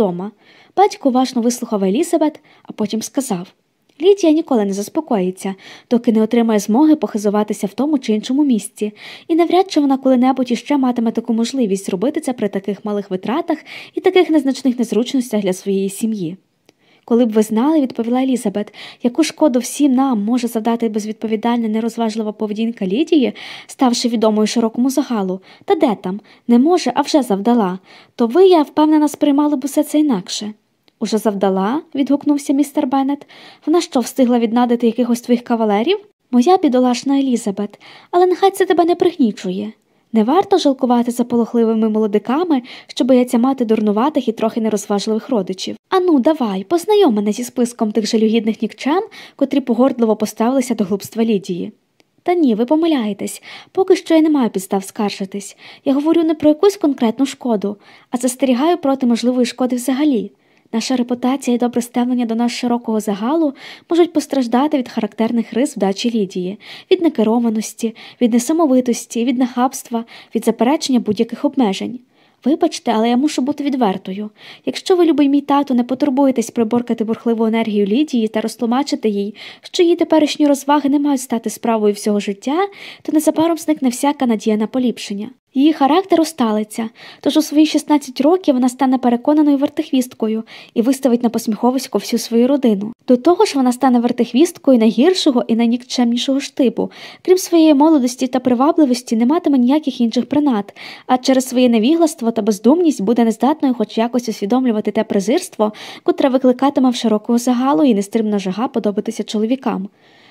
вдома. Батько уважно вислухав Елізабет, а потім сказав Лідія ніколи не заспокоїться, доки не отримає змоги похизуватися в тому чи іншому місці, і навряд чи вона коли-небудь іще матиме таку можливість зробити це при таких малих витратах і таких незначних незручностях для своєї сім'ї. Коли б ви знали, відповіла Елізабет, яку шкоду всім нам може завдати безвідповідальна, нерозважлива поведінка Лідії, ставши відомою широкому загалу, та де там, не може, а вже завдала, то ви, я впевнена, сприймали б усе це інакше. Уже завдала? відгукнувся містер Беннет. Вона що встигла віднадити якихось твоїх кавалерів? Моя бідолашна Елізабет, але нехай це тебе не пригнічує. Не варто жалкувати за полохливими молодиками, що бояться мати дурнуватих і трохи нерозважливих родичів. Ану, давай, познайом мене зі списком тих жалюгідних нікчем, котрі погордливо поставилися до глупства Лідії. Та ні, ви помиляєтесь, поки що я не маю підстав скаржитись. Я говорю не про якусь конкретну шкоду, а застерігаю проти можливої шкоди взагалі. Наша репутація і добре ставлення до нас широкого загалу можуть постраждати від характерних рис вдачі Лідії, від некерованості, від несамовитості, від нахабства, від заперечення будь-яких обмежень. Вибачте, але я мушу бути відвертою. Якщо ви, любий мій тато, не потурбуєтесь приборкати бурхливу енергію Лідії та розтлумачити їй, що її теперішні розваги не мають стати справою всього життя, то незабаром зникне всяка надія на поліпшення. Її характер усталиться, тож у свої 16 років вона стане переконаною вертихвісткою і виставить на посміховисько всю свою родину. До того ж, вона стане вертихвісткою найгіршого і найнікчемнішого штибу. Крім своєї молодості та привабливості, не матиме ніяких інших принад, а через своє невігластво та бездумність буде нездатною хоч якось усвідомлювати те презирство, котре викликатиме в широкого загалу і нестримна жага подобатися чоловікам.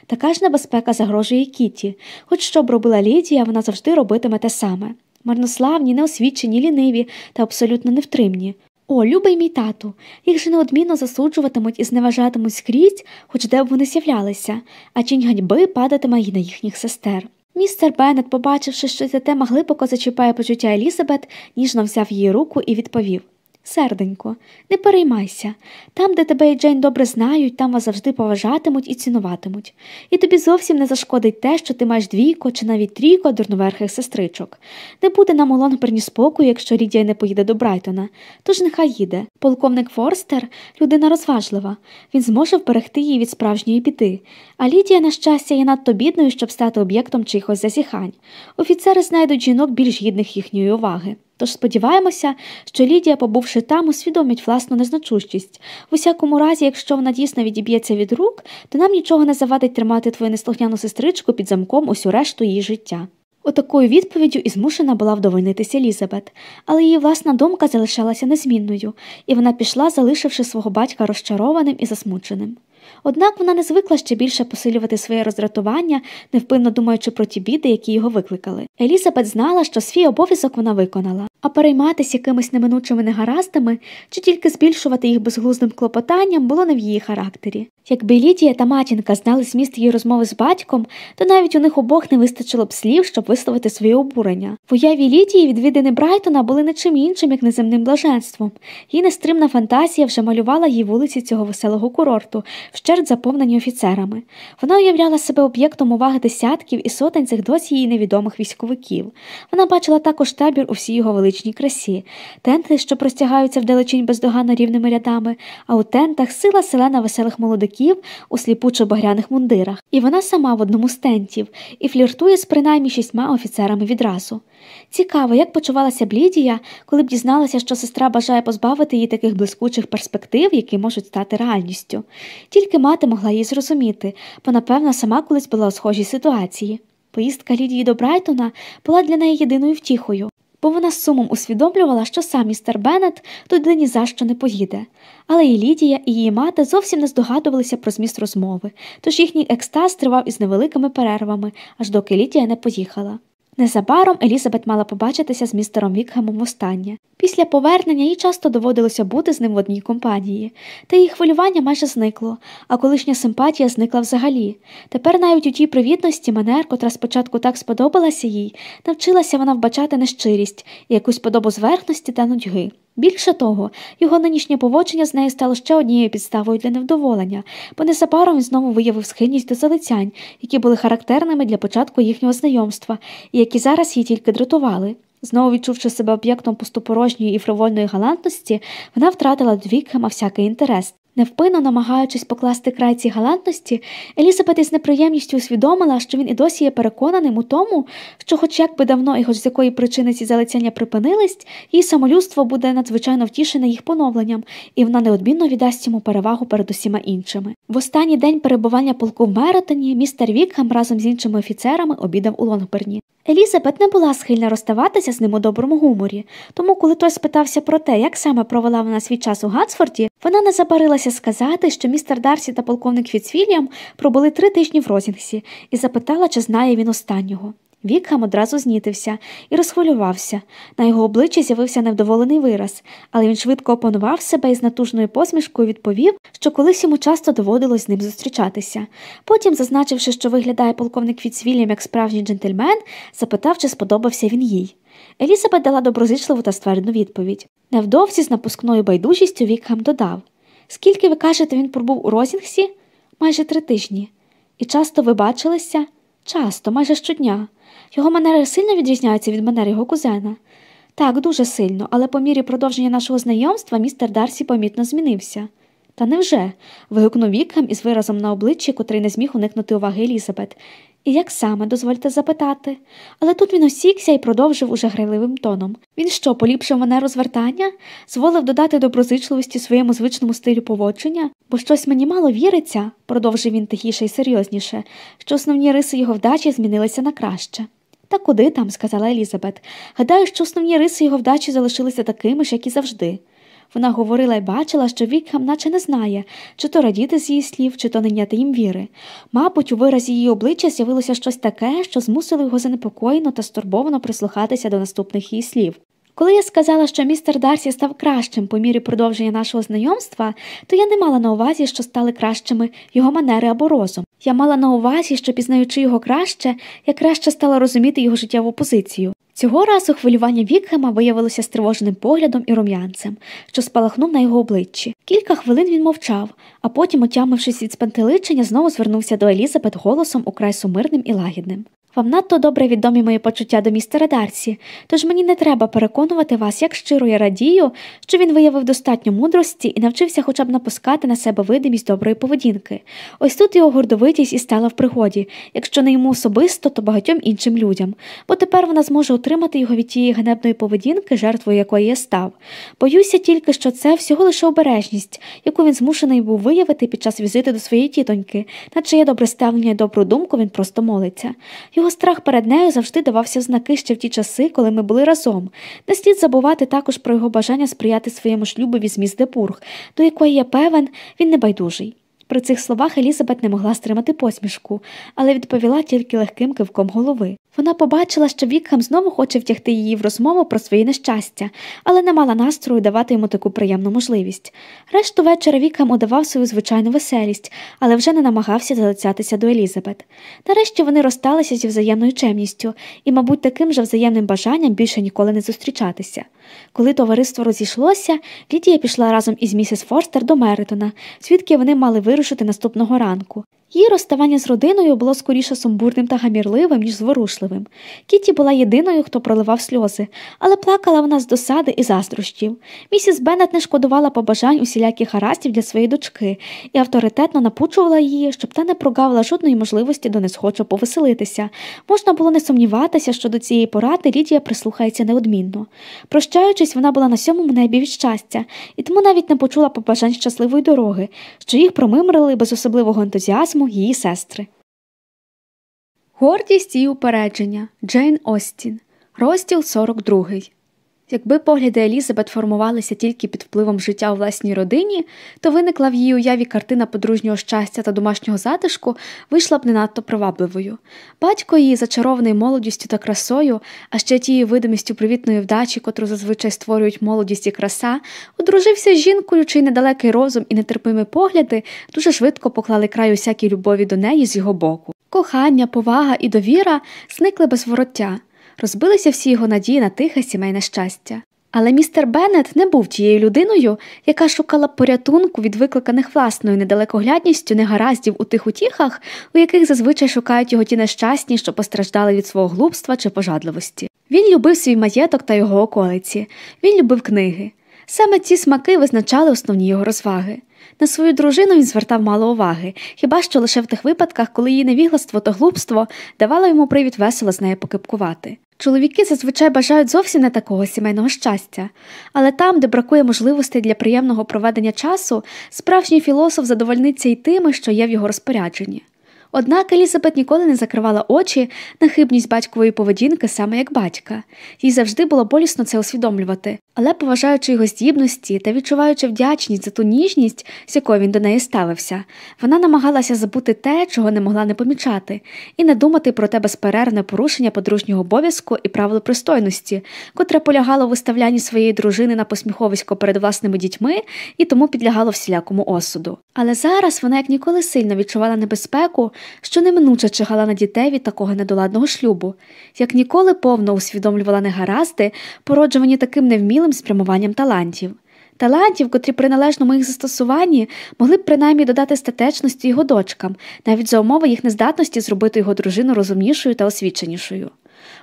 Така ж небезпека загрожує Кіті, хоч що б робила Лідія, вона завжди робитиме те саме марнославні, неосвічені, ліниві та абсолютно невтримні. О, любий мій тату, їх же неодмінно засуджуватимуть і зневажатимуть скрізь, хоч де б вони з'являлися, а тінь ганьби падатиме й на їхніх сестер. Містер Беннет, побачивши, що ця тема глибоко зачіпає почуття Елізабет, ніжно взяв її руку і відповів Серденько, не переймайся. Там, де тебе і Джейн добре знають, там вас завжди поважатимуть і цінуватимуть. І тобі зовсім не зашкодить те, що ти маєш двійко чи навіть трійко дурноверхих сестричок. Не буде нам у Лонгберні спокою, якщо Рідія не поїде до Брайтона. Тож нехай їде. Полковник Форстер людина розважлива. Він зможе вберегти її від справжньої біди. А Лідія, на щастя, є надто бідною, щоб стати об'єктом чихось зазіхань. Офіцери знайдуть жінок більш гідних їхньої уваги. Тож сподіваємося, що Лідія, побувши там, усвідомить власну незначущість. В усякому разі, якщо вона дійсно відіб'ється від рук, то нам нічого не завадить тримати твою неслухняну сестричку під замком усю решту її життя. Отакою відповіддю і змушена була вдовольнитися Елізабет, але її власна думка залишалася незмінною, і вона пішла, залишивши свого батька розчарованим і засмученим. Однак вона не звикла ще більше посилювати своє роздратування, невпинно думаючи про ті біди, які його викликали. Елізабет знала, що свій обов'язок вона виконала, а перейматися якимись неминучими негараздами чи тільки збільшувати їх безглуздим клопотанням було не в її характері. Якби Лідія та матінка знали зміст її розмови з батьком, то навіть у них обох не вистачило б слів, щоб висловити своє обурення. В уяві Лідії відвідини Брайтона були не чим іншим, як неземним блаженством. Її нестримна фантазія вже малювала їй вулиці цього веселого курорту, вщерть заповнені офіцерами. Вона уявляла себе об'єктом уваги десятків і сотень цих досі їй невідомих військовиків. Вона бачила також табір у всій його величній красі, тенти, що простягаються вдалечінь бездоганно рівними рядами, а у тентах сила селена веселих молодиків у сліпучо багряних мундирах, і вона сама в одному з тентів і фліртує з принаймні шістьма офіцерами відразу. Цікаво, як почувалася б Лідія, коли б дізналася, що сестра бажає позбавити її таких блискучих перспектив, які можуть стати реальністю. Тільки мати могла її зрозуміти, бо, напевно, сама колись була у схожій ситуації. Поїздка Лідії до Брайтона була для неї єдиною втіхою бо вона з сумом усвідомлювала, що сам містер Беннет туди ні за що не поїде. Але і Лідія, і її мати зовсім не здогадувалися про зміст розмови, тож їхній екстаз тривав із невеликими перервами, аж доки Лідія не поїхала. Незабаром Елізабет мала побачитися з містером Вікхемом востаннє. Після повернення їй часто доводилося бути з ним в одній компанії, та її хвилювання майже зникло, а колишня симпатія зникла взагалі. Тепер навіть у тій привітності манер, котра спочатку так сподобалася їй, навчилася вона вбачати нещирість і якусь подобу зверхності та нудьги. Більше того, його нинішнє поводження з нею стало ще однією підставою для невдоволення, бо незабаром він знову виявив схильність до залицянь, які були характерними для початку їхнього знайомства, і які зараз її тільки дратували. Знову відчувши себе об'єктом пустопорожньої і фривольної галантності, вона втратила до а всякий інтерес. Невпинно намагаючись покласти край цій галантності, Елізабет із неприємністю усвідомила, що він і досі є переконаним у тому, що, хоч як би давно і хоч з якої причини ці залицяння припинились, її самолюбство буде надзвичайно втішене їх поновленням, і вона неодмінно віддасть йому перевагу перед усіма іншими. В останній день перебування полку в Меротоні містер Вікхем разом з іншими офіцерами обідав у Лонгберні. Елізабет не була схильна розставатися з ним у доброму гуморі, тому, коли той спитався про те, як саме провела вона свій час у Гатсфорді, вона не забарилася сказати, що містер Дарсі та полковник Фіцвільям пробули три тижні в Розінгсі і запитала, чи знає він останнього. Вікхам одразу знітився і розхвилювався. На його обличчі з'явився невдоволений вираз, але він швидко опанував себе і з натужною посмішкою відповів, що колись йому часто доводилось з ним зустрічатися. Потім, зазначивши, що виглядає полковник Фіцвільям як справжній джентльмен, запитав, чи сподобався він їй. Елізабет дала доброзичливу та ствердну відповідь. Невдовзі з напускною байдужістю Вікхем додав Скільки ви кажете, він пробув у Розінгсі? Майже три тижні. І часто ви бачилися? Часто, майже щодня. Його манери сильно відрізняються від манер його кузена. Так, дуже сильно, але по мірі продовження нашого знайомства містер Дарсі помітно змінився. Та невже? вигукнув Вікхем із виразом на обличчі, котрий не зміг уникнути уваги Елізабет. І як саме, дозвольте запитати. Але тут він осікся і продовжив уже грайливим тоном. Він що, поліпшив мене розвертання, зволив додати доброзичливості своєму звичному стилю поводження, бо щось мені мало віриться, продовжив він тихіше і серйозніше, що основні риси його вдачі змінилися на краще. Та куди там, сказала Елізабет. Гадаю, що основні риси його вдачі залишилися такими ж, як і завжди. Вона говорила і бачила, що Вікхам наче не знає, чи то радіти з її слів, чи то не їм віри. Мабуть, у виразі її обличчя з'явилося щось таке, що змусило його занепокоєно та стурбовано прислухатися до наступних її слів. Коли я сказала, що містер Дарсі став кращим по мірі продовження нашого знайомства, то я не мала на увазі, що стали кращими його манери або розум. Я мала на увазі, що, пізнаючи його краще, я краще стала розуміти його життєву позицію. Цього разу хвилювання Вікхема виявилося стривоженим поглядом і рум'янцем, що спалахнув на його обличчі. Кілька хвилин він мовчав, а потім, отямившись від спантеличення, знову звернувся до Елізабет голосом украй сумирним і лагідним. Вам надто добре відомі мої почуття до містера Дарсі, тож мені не треба переконувати вас, як щиро я радію, що він виявив достатньо мудрості і навчився хоча б напускати на себе видимість доброї поведінки. Ось тут його гордовитість і стала в пригоді, якщо не йому особисто, то багатьом іншим людям, бо тепер вона зможе отримати його від тієї ганебної поведінки, жертвою якої я став. Боюся тільки, що це всього лише обережність, яку він змушений був виявити під час візиту до своєї тітоньки, наче є добре ставлення і добру думку, він просто молиться. Його страх перед нею завжди давався в знаки ще в ті часи, коли ми були разом. Не слід забувати також про його бажання сприяти своєму шлюбові з міс до якої я певен, він не байдужий. При цих словах Елізабет не могла стримати посмішку, але відповіла тільки легким кивком голови. Вона побачила, що Вікхам знову хоче втягти її в розмову про своє нещастя, але не мала настрою давати йому таку приємну можливість. Решту вечора Вікхам удавав свою звичайну веселість, але вже не намагався залицятися до Елізабет. Нарешті вони розсталися зі взаємною чемністю і, мабуть, таким же взаємним бажанням більше ніколи не зустрічатися. Коли товариство розійшлося, Лідія пішла разом із місіс Форстер до Меритона, звідки вони мали вирушити наступного ранку. Її розставання з родиною було скоріше сумбурним та гамірливим, ніж зворушливим. Кіті була єдиною, хто проливав сльози, але плакала вона з досади і заздрощів. Місіс Беннет не шкодувала побажань усіляких гараздів для своєї дочки і авторитетно напучувала її, щоб та не прогавила жодної можливості до несхочу повеселитися. Можна було не сумніватися, що до цієї поради Лідія прислухається неодмінно. Прощаючись, вона була на сьомому небі від щастя, і тому навіть не почула побажань щасливої дороги, що їх промимрили без особливого ентузіазму ентузіазму її сестри. Гордість і упередження Джейн Остін. Розділ 42 Якби погляди Елізабет формувалися тільки під впливом життя у власній родині, то виникла в її уяві картина подружнього щастя та домашнього затишку вийшла б не надто привабливою. Батько її, зачарований молодістю та красою, а ще тією видимістю привітної вдачі, котру зазвичай створюють молодість і краса, одружився з жінкою, чий недалекий розум і нетерпимі погляди дуже швидко поклали край усякій любові до неї з його боку. Кохання, повага і довіра зникли без вороття розбилися всі його надії на тихе сімейне щастя. Але містер Беннет не був тією людиною, яка шукала порятунку від викликаних власною недалекоглядністю негараздів у тих утіхах, у яких зазвичай шукають його ті нещасні, що постраждали від свого глупства чи пожадливості. Він любив свій маєток та його околиці, він любив книги. Саме ці смаки визначали основні його розваги. На свою дружину він звертав мало уваги, хіба що лише в тих випадках, коли її невігластво та глупство давало йому привід весело з нею покипкувати. Чоловіки зазвичай бажають зовсім не такого сімейного щастя, але там, де бракує можливостей для приємного проведення часу, справжній філософ задовольниться й тими, що є в його розпорядженні. Однак Елізабет ніколи не закривала очі на хибність батькової поведінки саме як батька, їй завжди було болісно це усвідомлювати, але, поважаючи його здібності та відчуваючи вдячність за ту ніжність, з якою він до неї ставився, вона намагалася забути те, чого не могла не помічати, і не думати про те безперервне порушення подружнього обов'язку і правил пристойності, котре полягало в виставлянні своєї дружини на посміховисько перед власними дітьми і тому підлягало всілякому осуду. Але зараз вона як ніколи сильно відчувала небезпеку, що неминуче чигала на дітей від такого недоладного шлюбу, як ніколи повно усвідомлювала негаразди, породжувані таким невмілим спрямуванням талантів. Талантів, котрі при належному їх застосуванні могли б принаймні додати статечності його дочкам, навіть за умови їх нездатності зробити його дружину розумнішою та освіченішою.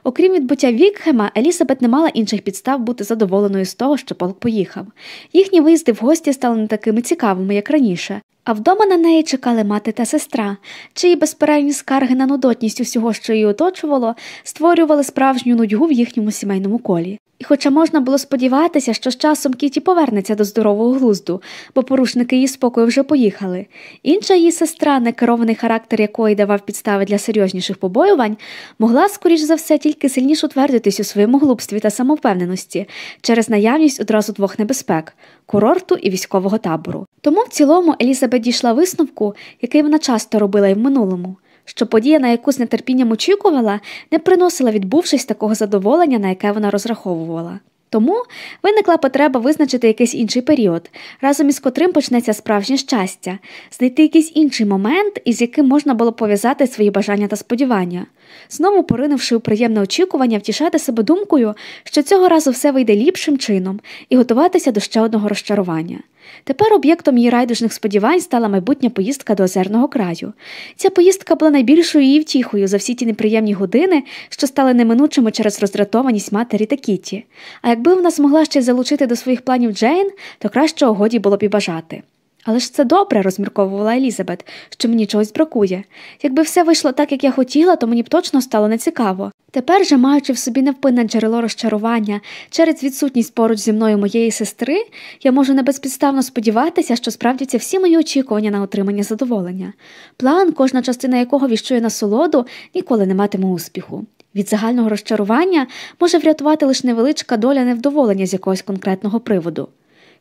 Окрім відбуття Вікхема, Елізабет не мала інших підстав бути задоволеною з того, що полк поїхав. Їхні виїзди в гості стали не такими цікавими, як раніше, а вдома на неї чекали мати та сестра, чиї безперервні скарги на нудотність усього, що її оточувало, створювали справжню нудьгу в їхньому сімейному колі. І хоча можна було сподіватися, що з часом Кіті повернеться до здорового глузду, бо порушники її спокою вже поїхали, інша її сестра, некерований характер якої давав підстави для серйозніших побоювань, могла, скоріш за все, тільки сильніше утвердитись у своєму глупстві та самовпевненості через наявність одразу двох небезпек курорту і військового табору. Тому в цілому Елізабет дійшла висновку, який вона часто робила і в минулому що подія, на яку з нетерпінням очікувала, не приносила, відбувшись такого задоволення, на яке вона розраховувала. Тому виникла потреба визначити якийсь інший період, разом із котрим почнеться справжнє щастя, знайти якийсь інший момент, із яким можна було пов'язати свої бажання та сподівання, знову поринувши у приємне очікування, втішати себе думкою, що цього разу все вийде ліпшим чином, і готуватися до ще одного розчарування. Тепер об'єктом її райдужних сподівань стала майбутня поїздка до озерного краю. Ця поїздка була найбільшою її втіхою за всі ті неприємні години, що стали неминучими через роздратованість матері та Кіті. А якби вона змогла ще залучити до своїх планів Джейн, то кращого годі було б і бажати. Але ж це добре, розмірковувала Елізабет, що мені чогось бракує. Якби все вийшло так, як я хотіла, то мені б точно стало нецікаво. Тепер же, маючи в собі невпинне джерело розчарування через відсутність поруч зі мною моєї сестри, я можу небезпідставно сподіватися, що справдяться всі мої очікування на отримання задоволення. План, кожна частина якого віщує насолоду, ніколи не матиме успіху. Від загального розчарування може врятувати лише невеличка доля невдоволення з якогось конкретного приводу.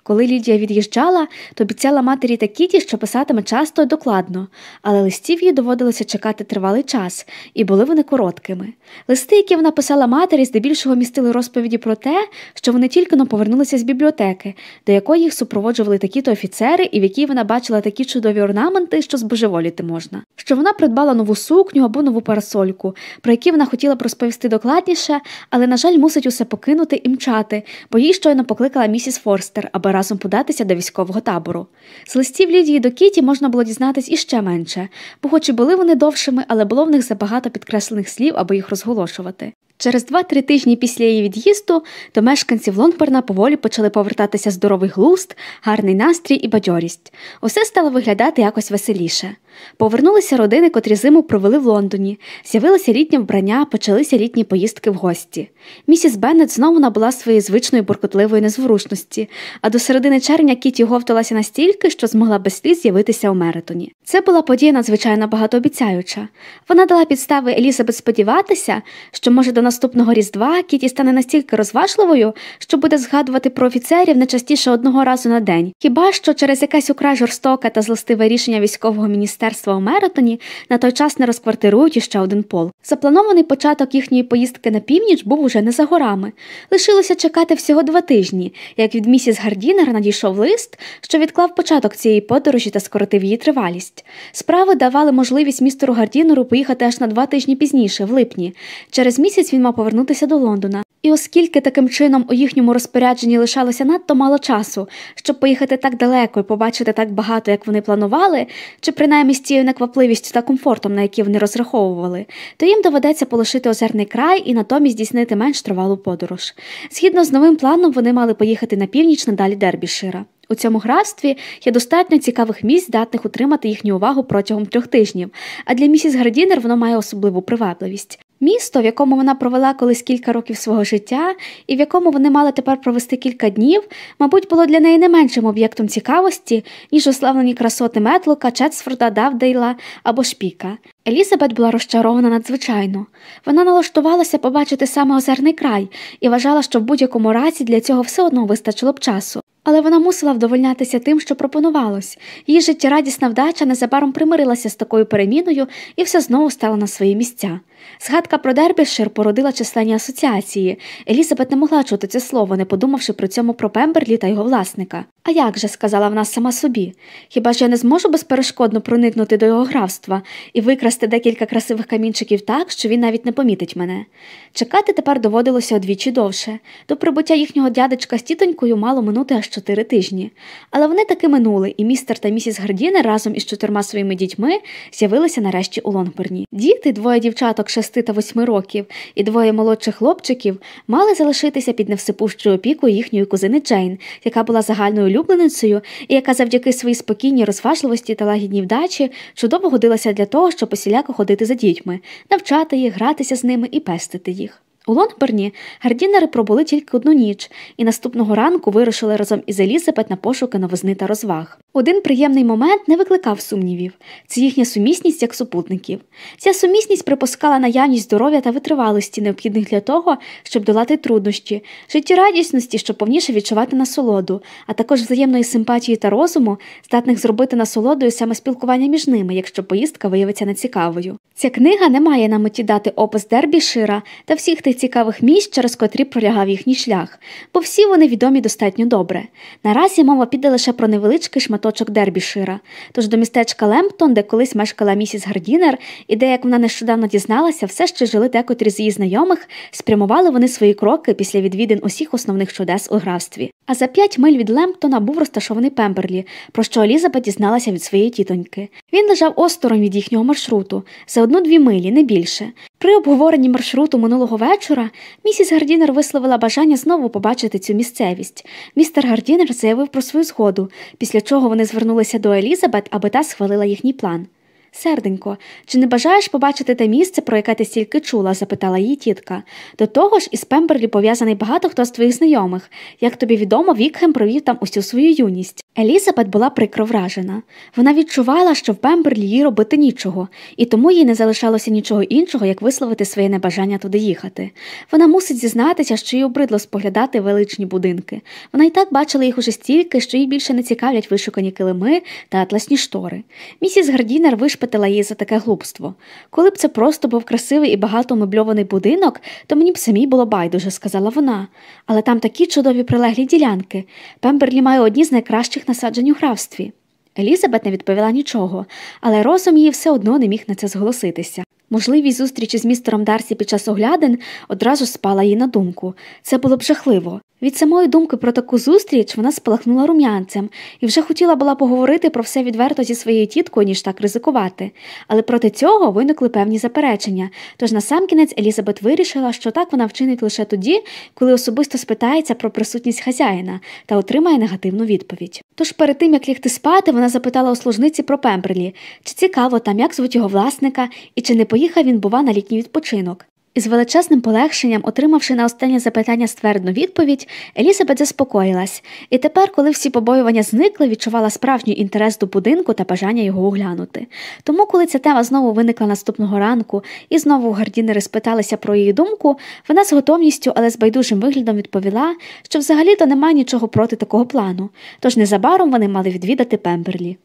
Коли Лідія від'їжджала, то обіцяла матері та Кіті, що писатиме часто і докладно, але листів їй доводилося чекати тривалий час, і були вони короткими. Листи, які вона писала матері, здебільшого містили розповіді про те, що вони тільки-но повернулися з бібліотеки, до якої їх супроводжували такі-то офіцери, і в якій вона бачила такі чудові орнаменти, що збожеволіти можна. Що вона придбала нову сукню або нову парасольку, про які вона хотіла б розповісти докладніше, але, на жаль, мусить усе покинути і мчати, бо її щойно покликала місіс Форстер, аби разом податися до військового табору. З листів Лідії до Кіті можна було дізнатись іще менше, бо, хоч і були вони довшими, але було в них забагато підкреслених слів, аби їх розголошувати. Через два-три тижні після її від'їзду до мешканців Лонгберна поволі почали повертатися здоровий глуст, гарний настрій і бадьорість. Усе стало виглядати якось веселіше. Повернулися родини, котрі зиму провели в Лондоні, з'явилося літнє вбрання, почалися літні поїздки в гості. Місіс Беннет знову набула своєї звичної буркотливої незворушності, а до середини червня Кіті говталася настільки, що змогла без сліз з'явитися у Меритоні. Це була подія надзвичайно багатообіцяюча. Вона дала підстави Елізабет сподіватися, що, може, до наступного різдва Кіті стане настільки розважливою, що буде згадувати про офіцерів не частіше одного разу на день, хіба що через якесь украй жорстоке та злостиве рішення військового міністерства у Меритоні на той час не розквартирують іще один пол. Запланований початок їхньої поїздки на північ був уже не за горами. Лишилося чекати всього два тижні, як від місіс Гардінер надійшов лист, що відклав початок цієї подорожі та скоротив її тривалість. Справи давали можливість містеру Гардінеру поїхати аж на два тижні пізніше, в липні. Через місяць він мав повернутися до Лондона. І оскільки таким чином у їхньому розпорядженні лишалося надто мало часу, щоб поїхати так далеко і побачити так багато, як вони планували, чи принаймні з цією неквапливістю та комфортом, на які вони розраховували, то їм доведеться полишити озерний край і натомість здійснити менш тривалу подорож. Згідно з новим планом, вони мали поїхати на північ надалі Дербішира. У цьому графстві є достатньо цікавих місць, здатних утримати їхню увагу протягом трьох тижнів, а для місіс Гардінер воно має особливу привабливість. Місто, в якому вона провела колись кілька років свого життя, і в якому вони мали тепер провести кілька днів, мабуть, було для неї не меншим об'єктом цікавості, ніж уславлені красоти Метлука, Четсфорда, Давдейла або Шпіка. Елізабет була розчарована надзвичайно. Вона налаштувалася побачити саме озерний край і вважала, що в будь-якому разі для цього все одно вистачило б часу. Але вона мусила вдовольнятися тим, що пропонувалось. Її життєрадісна вдача незабаром примирилася з такою переміною і все знову стало на свої місця. Згадка про Дербішир породила численні асоціації. Елізабет не могла чути це слово, не подумавши при цьому про Пемберлі та його власника. А як же, сказала вона сама собі, хіба ж я не зможу безперешкодно проникнути до його графства і викрасти декілька красивих камінчиків так, що він навіть не помітить мене. Чекати тепер доводилося одвічі довше. До прибуття їхнього дядечка з тітонькою мало минути аж чотири тижні. Але вони таки минули, і містер та місіс Гардінер разом із чотирма своїми дітьми з'явилися нарешті у Лонгберні. Діти, двоє дівчаток шести та восьми років, і двоє молодших хлопчиків мали залишитися під невсипущою опікою їхньої кузини Джейн, яка була загальною улюбленицею і яка завдяки своїй спокійній розважливості та лагідній вдачі чудово годилася для того, щоб посіляко ходити за дітьми, навчати їх, гратися з ними і пестити їх. У Лонгберні гардінери пробули тільки одну ніч, і наступного ранку вирушили разом із Елізабет на пошуки новизни та розваг. Один приємний момент не викликав сумнівів це їхня сумісність як супутників. Ця сумісність припускала наявність здоров'я та витривалості, необхідних для того, щоб долати труднощі, життєрадісності, щоб повніше відчувати насолоду, а також взаємної симпатії та розуму, здатних зробити насолодою саме спілкування між ними, якщо поїздка виявиться нецікавою. Ця книга не має на меті дати опис Дербішира та всіх тих цікавих місць, через котрі пролягав їхній шлях, бо всі вони відомі достатньо добре. Наразі мова піде лише про невеличкий шматочок Дербішира, тож до містечка Лемптон, де колись мешкала місіс Гардінер, і де, як вона нещодавно дізналася, все ще жили декотрі з її знайомих, спрямували вони свої кроки після відвідин усіх основних чудес у графстві. А за п'ять миль від Лемптона був розташований Пемберлі, про що Елізабет дізналася від своєї тітоньки. Він лежав осторонь від їхнього маршруту, за одну-дві милі, не більше. При обговоренні маршруту минулого вечора місіс Гардінер висловила бажання знову побачити цю місцевість. Містер Гардінер заявив про свою згоду, після чого вони звернулися до Елізабет, аби та схвалила їхній план. Серденько, чи не бажаєш побачити те місце, про яке ти стільки чула? запитала її тітка. До того ж, із Пемберлі пов'язаний багато хто з твоїх знайомих. Як тобі відомо, Вікхем провів там усю свою юність. Елізабет була прикро вражена. Вона відчувала, що в Пемберлі їй робити нічого, і тому їй не залишалося нічого іншого, як висловити своє небажання туди їхати. Вона мусить зізнатися, що їй обридло споглядати величні будинки. Вона й так бачила їх уже стільки, що їй більше не цікавлять вишукані килими та атласні штори. Місіс Гардінер вишпитала її за таке глупство. Коли б це просто був красивий і багато мебльований будинок, то мені б самій було байдуже, сказала вона. Але там такі чудові прилеглі ділянки. Пемберлі має одні з найкращих насаджень у графстві. Елізабет не відповіла нічого, але розум її все одно не міг на це зголоситися. Можливість зустрічі з містером Дарсі під час оглядин одразу спала їй на думку. Це було б жахливо. Від самої думки про таку зустріч вона спалахнула рум'янцем і вже хотіла була поговорити про все відверто зі своєю тіткою, ніж так ризикувати. Але проти цього виникли певні заперечення. Тож насамкінець Елізабет вирішила, що так вона вчинить лише тоді, коли особисто спитається про присутність хазяїна та отримає негативну відповідь. Тож перед тим як лігти спати, вона запитала у служниці про Пемберлі, чи цікаво там, як звуть його власника, і чи не поїхав він, бува, на літній відпочинок. Із величезним полегшенням, отримавши на останнє запитання ствердну відповідь, Елізабет заспокоїлась, і тепер, коли всі побоювання зникли, відчувала справжній інтерес до будинку та бажання його оглянути. Тому, коли ця тема знову виникла наступного ранку і знову Гардінери спиталися про її думку, вона з готовністю, але з байдужим виглядом відповіла, що взагалі-то немає нічого проти такого плану, тож незабаром вони мали відвідати Пемберлі.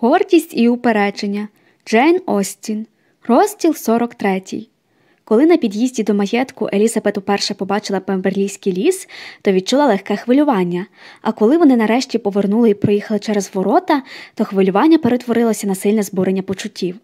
Гордість і упередження Джейн Остін Розділ 43. Коли на під'їзді до маєтку Елізабет уперше побачила Пемберлійський ліс, то відчула легке хвилювання, а коли вони нарешті повернули і проїхали через ворота, то хвилювання перетворилося на сильне збурення почуттів.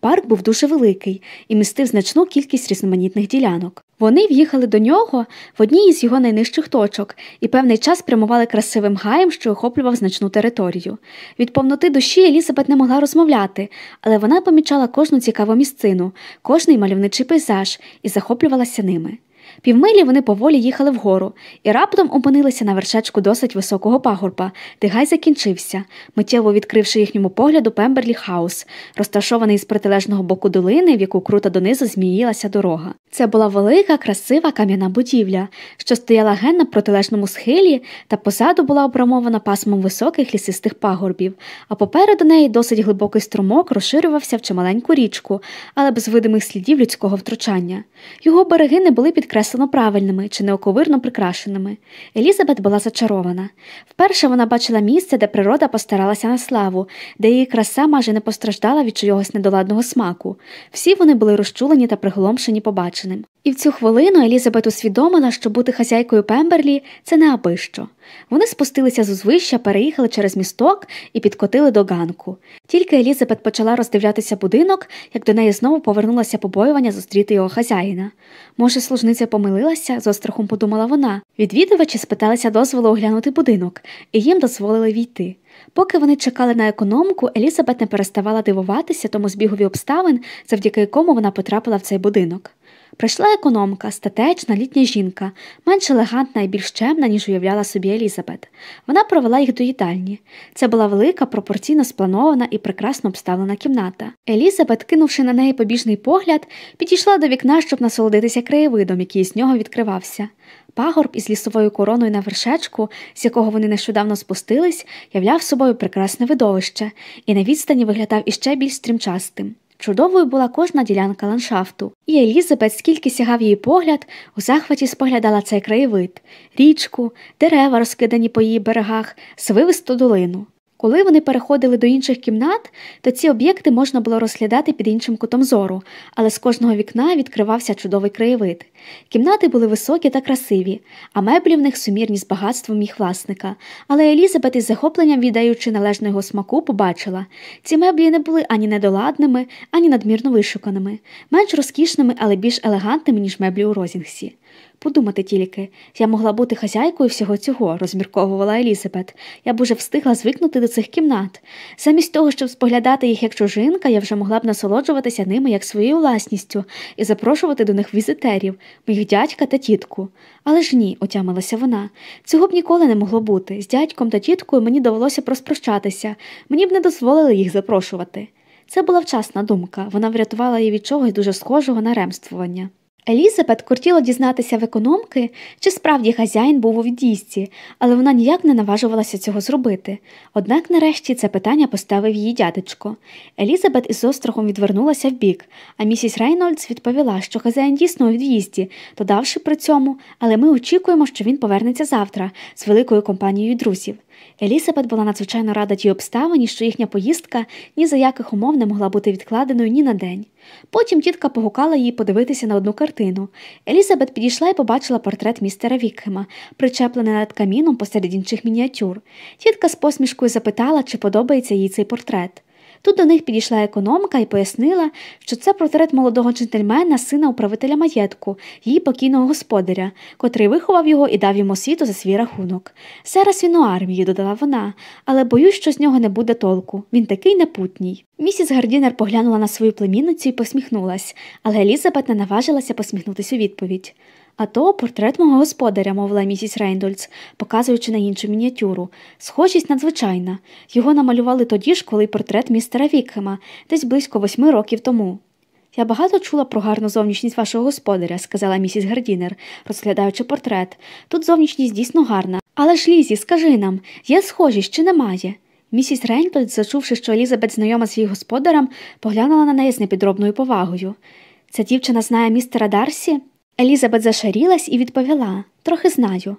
Парк був дуже великий і містив значну кількість різноманітних ділянок. Вони в'їхали до нього в одній із його найнижчих точок і певний час прямували красивим гаєм, що охоплював значну територію. Від повноти душі Елізабет не могла розмовляти, але вона помічала кожну цікаву місцину, кожний мальовничий пейзаж і захоплювалася ними. Півмилі вони поволі їхали вгору і раптом опинилися на вершечку досить високого пагорба, де гай закінчився, миттєво відкривши їхньому погляду Пемберлі Хаус, розташований з протилежного боку долини, в яку круто донизу зміїлася дорога. Це була велика, красива кам'яна будівля, що стояла ген на протилежному схилі, та позаду була обрамована пасмом високих лісистих пагорбів, а попереду неї досить глибокий струмок розширювався в чималеньку річку, але без видимих слідів людського втручання. Його береги не були підкреслено правильними чи неоковирно прикрашеними. Елізабет була зачарована. Вперше вона бачила місце, де природа постаралася на славу, де її краса майже не постраждала від чийогось недоладного смаку. Всі вони були розчулені та приголомшені побаченим. І в цю хвилину Елізабет усвідомила, що бути хазяйкою Пемберлі це неабищо. Вони спустилися з узвища, переїхали через місток і підкотили до ганку. Тільки Елізабет почала роздивлятися будинок, як до неї знову повернулося побоювання зустріти його хазяїна. Може, служниця помилилася, з острахом подумала вона. Відвідувачі спиталися дозволу оглянути будинок, і їм дозволили війти. Поки вони чекали на економку, Елізабет не переставала дивуватися тому збігові обставин, завдяки якому вона потрапила в цей будинок. Прийшла економка, статечна літня жінка, менш елегантна і більш чемна, ніж уявляла собі Елізабет. Вона провела їх до їдальні. Це була велика, пропорційно спланована і прекрасно обставлена кімната. Елізабет, кинувши на неї побіжний погляд, підійшла до вікна, щоб насолодитися краєвидом, який з нього відкривався. Пагорб із лісовою короною на вершечку, з якого вони нещодавно спустились, являв собою прекрасне видовище і на відстані виглядав іще більш стрімчастим. Чудовою була кожна ділянка ландшафту, і Елізабет, скільки сягав її погляд, у захваті споглядала цей краєвид річку, дерева, розкидані по її берегах, свивисту долину. Коли вони переходили до інших кімнат, то ці об'єкти можна було розглядати під іншим кутом зору, але з кожного вікна відкривався чудовий краєвид. Кімнати були високі та красиві, а меблі в них сумірні з багатством їх власника. Але Елізабет із захопленням, віддаючи належного його смаку, побачила ці меблі не були ані недоладними, ані надмірно вишуканими, менш розкішними, але більш елегантними, ніж меблі у Розінгсі. Подумати тільки, я могла бути хазяйкою всього цього, розмірковувала Елізабет. Я б уже встигла звикнути до цих кімнат. Замість того, щоб споглядати їх як чужинка, я вже могла б насолоджуватися ними як своєю власністю і запрошувати до них візитерів, моїх дядька та тітку. Але ж ні, отямилася вона. Цього б ніколи не могло бути. З дядьком та тіткою мені довелося розпрощатися, мені б не дозволили їх запрошувати. Це була вчасна думка, вона врятувала її від чогось дуже схожого на ремствування. Елізабет кортіло дізнатися в економки, чи справді хазяїн був у від'їзді, але вона ніяк не наважувалася цього зробити. Однак нарешті це питання поставив її дядечко. Елізабет із острахом відвернулася вбік, а місіс Рейнольдс відповіла, що хазяїн дійсно у від'їзді, додавши при цьому, але ми очікуємо, що він повернеться завтра з великою компанією друзів. Елізабет була надзвичайно рада тій обставині, що їхня поїздка ні за яких умов не могла бути відкладеною ні на день. Потім тітка погукала її подивитися на одну картину. Елізабет підійшла і побачила портрет містера Вікхема, причеплений над каміном посеред інших мініатюр. Тітка з посмішкою запитала, чи подобається їй цей портрет. Тут до них підійшла економка і пояснила, що це портрет молодого джентльмена, сина управителя маєтку, її покійного господаря, котрий виховав його і дав йому світу за свій рахунок. Зараз він у армії, додала вона, але боюсь, що з нього не буде толку. Він такий непутній. Місіс Гардінер поглянула на свою племінницю і посміхнулась, але Елізабет не наважилася посміхнутись у відповідь. А то портрет мого господаря, мовила місіс Рейнольдс, показуючи на іншу мініатюру. Схожість надзвичайна. Його намалювали тоді ж, коли портрет містера Вікхема, десь близько восьми років тому. Я багато чула про гарну зовнішність вашого господаря, сказала місіс Гардінер, розглядаючи портрет. Так, зовнішність дійсно гарна. Але ж Лізі, скажи нам, є схожість чи немає? Місіс Рейнольдс, зачувши, що Елізабет знайома з її господарем, поглянула на неї з непідробною повагою. Ця дівчина знає містера Дарсі? Елізабет зашарілась і відповіла трохи знаю.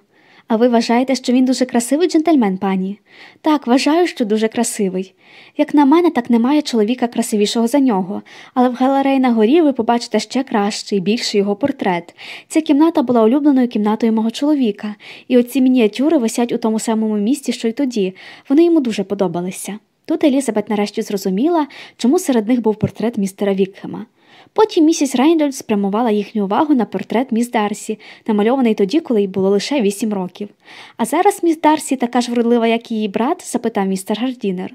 А ви вважаєте, що він дуже красивий джентльмен, пані? Так, вважаю, що дуже красивий. Як на мене, так немає чоловіка красивішого за нього, але в галереї на горі ви побачите ще кращий, більший його портрет. Ця кімната була улюбленою кімнатою мого чоловіка, і оці мініатюри висять у тому самому місці, що й тоді. Вони йому дуже подобалися. Тут Елізабет нарешті зрозуміла, чому серед них був портрет містера Вікхема. Потім місіс Рейнольдс спрямувала їхню увагу на портрет міс Дарсі, намальований тоді, коли їй було лише вісім років. А зараз міс Дарсі така ж вродлива, як її брат? запитав містер Гардінер.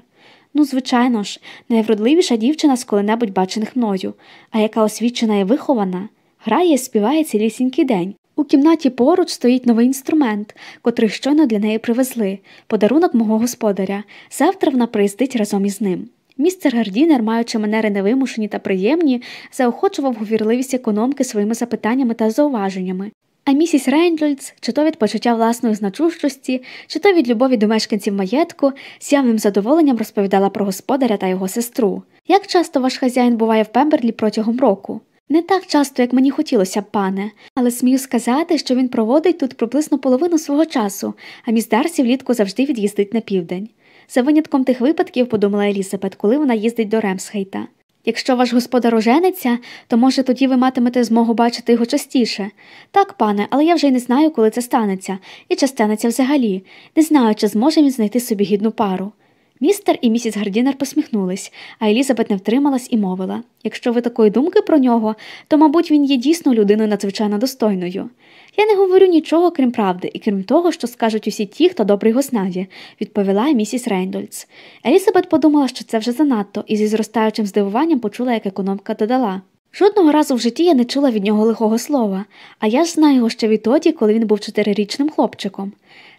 Ну, звичайно ж, найвродливіша дівчина з коли-небудь бачених мною, а яка освічена і вихована, грає і співає цілісінький день. У кімнаті поруч стоїть новий інструмент, котрий щойно для неї привезли, подарунок мого господаря. Завтра вона приїздить разом із ним. Містер Гардінер, маючи манери невимушені та приємні, заохочував говірливість економки своїми запитаннями та зауваженнями. А місіс Рейнольдс, чи то від почуття власної значущості, чи то від любові до мешканців маєтку, з явним задоволенням розповідала про господаря та його сестру. Як часто ваш хазяїн буває в Пемберлі протягом року? Не так часто, як мені хотілося б, пане, але смію сказати, що він проводить тут приблизно половину свого часу, а міс Дарсі влітку завжди від'їздить на південь. За винятком тих випадків, подумала Елізабет, коли вона їздить до Ремсхейта. Якщо ваш господар ожениться, то, може, тоді ви матимете змогу бачити його частіше. Так, пане, але я вже й не знаю, коли це станеться, і чи станеться взагалі. Не знаю, чи зможе він знайти собі гідну пару. Містер і місіс Гардінер посміхнулись, а Елізабет не втрималась і мовила якщо ви такої думки про нього, то, мабуть, він є дійсно людиною надзвичайно достойною. Я не говорю нічого, крім правди, і крім того, що скажуть усі ті, хто добре його знає, відповіла місіс Рейндольдс. Елізабет подумала, що це вже занадто, і зі зростаючим здивуванням почула, як економка додала. Жодного разу в житті я не чула від нього лихого слова, а я ж знаю його ще відтоді, коли він був чотирирічним хлопчиком.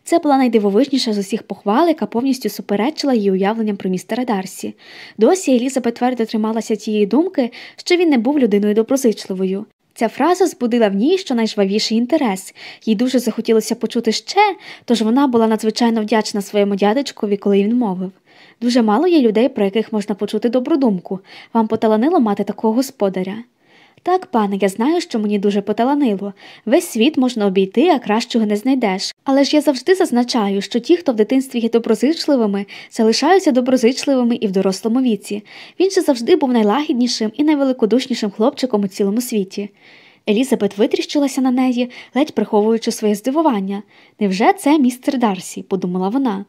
Це була найдивовижніша з усіх похвал, яка повністю суперечила її уявленням про містера Дарсі. Досі Елізабет твердо трималася тієї думки, що він не був людиною доброзичливою. Ця фраза збудила в ній щонайжвавіший інтерес, їй дуже захотілося почути ще, тож вона була надзвичайно вдячна своєму дядечкові, коли він мовив. Дуже мало є людей, про яких можна почути добру думку. Вам поталанило мати такого господаря. Так, пане, я знаю, що мені дуже поталанило. Весь світ можна обійти, а кращого не знайдеш. Але ж я завжди зазначаю, що ті, хто в дитинстві є доброзичливими, залишаються доброзичливими і в дорослому віці. Він же завжди був найлагіднішим і найвеликодушнішим хлопчиком у цілому світі. Елізабет витріщилася на неї, ледь приховуючи своє здивування. Невже це містер Дарсі? подумала вона.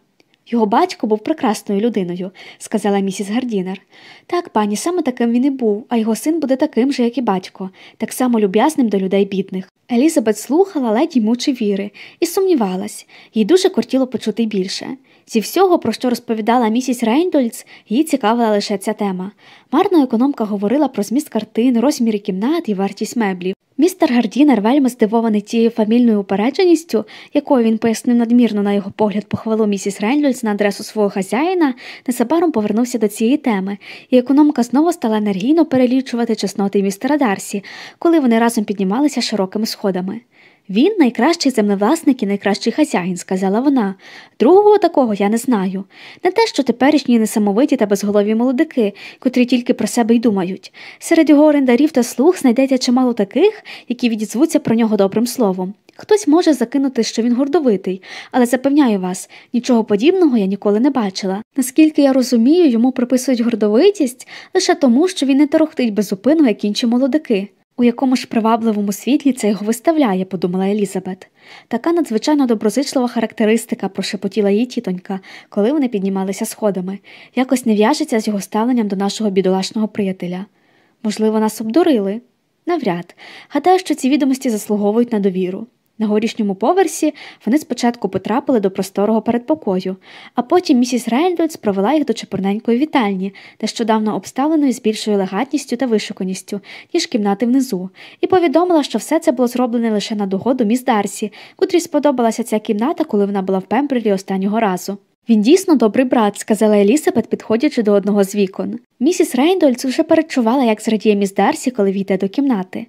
Його батько був прекрасною людиною, сказала місіс Гардінер. Так, пані, саме таким він і був, а його син буде таким же, як і батько, так само люб'язним до людей бідних. Елізабет слухала, ледь ймучи віри, і сумнівалась, їй дуже кортіло почути більше. Зі всього, про що розповідала місіс Рейндольдс, її цікавила лише ця тема. Марна економка говорила про зміст картин, розміри кімнат і вартість меблів. Містер Гардінер, вельми здивований тією фамільною упередженістю, якою він пояснив надмірно на його погляд похвалу місіс Рейнольдс на адресу свого хазяїна, незабаром повернувся до цієї теми, і економка знову стала енергійно перелічувати чесноти містера Дарсі, коли вони разом піднімалися широкими сходами. Він найкращий землевласник і найкращий хазяїн, сказала вона. Другого такого я не знаю. Не те, що теперішні несамовиті та безголові молодики, котрі тільки про себе й думають. Серед його орендарів та слуг знайдеться чимало таких, які відізвуться про нього добрим словом. Хтось може закинути, що він гордовитий, але запевняю вас, нічого подібного я ніколи не бачила. Наскільки я розумію, йому приписують гордовитість лише тому, що він не торохтить безупину, як інші молодики. У якому ж привабливому світлі це його виставляє, подумала Елізабет. Така надзвичайно доброзичлива характеристика прошепотіла її тітонька, коли вони піднімалися сходами, якось не в'яжеться з його ставленням до нашого бідолашного приятеля. Можливо, нас обдурили? Навряд. Гадаю, що ці відомості заслуговують на довіру. На горішньому поверсі вони спочатку потрапили до просторого передпокою, а потім місіс Рейнольдс провела їх до чепурненької вітальні, нещодавно обставленої з більшою елегантністю та вишуканістю, ніж кімнати внизу, і повідомила, що все це було зроблене лише на догоду міс Дарсі, котрій сподобалася ця кімната, коли вона була в Пемберлі останнього разу. Він дійсно добрий брат, сказала Елізабет, підходячи до одного з вікон. Місіс Рейнольдс вже передчувала, як зрадіє міс Дарсі, коли ввійде до кімнати.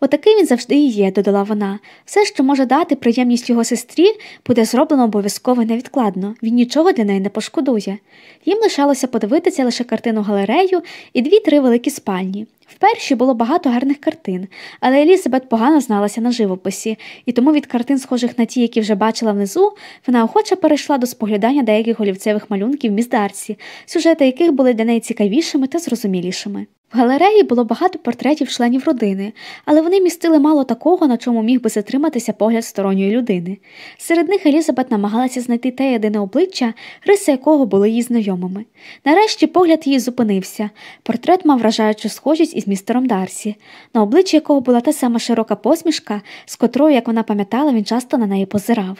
Отакий він завжди і є, додала вона. Все, що може дати приємність його сестрі, буде зроблено обов'язково і невідкладно. Він нічого для неї не пошкодує. Їм лишалося подивитися лише картину галерею і дві-три великі спальні. В першій було багато гарних картин, але Елізабет погано зналася на живописі, і тому від картин, схожих на ті, які вже бачила внизу, вона охоче перейшла до споглядання деяких голівцевих малюнків міс Дарсі, сюжети яких були для неї цікавішими та зрозумілішими. В галереї було багато портретів членів родини, але вони містили мало такого, на чому міг би затриматися погляд сторонньої людини. Серед них Елізабет намагалася знайти те єдине обличчя, риси якого були її знайомими. Нарешті погляд її зупинився. Портрет мав вражаючу схожість із містером Дарсі, на обличчі якого була та сама широка посмішка, з котрою, як вона пам'ятала, він часто на неї позирав.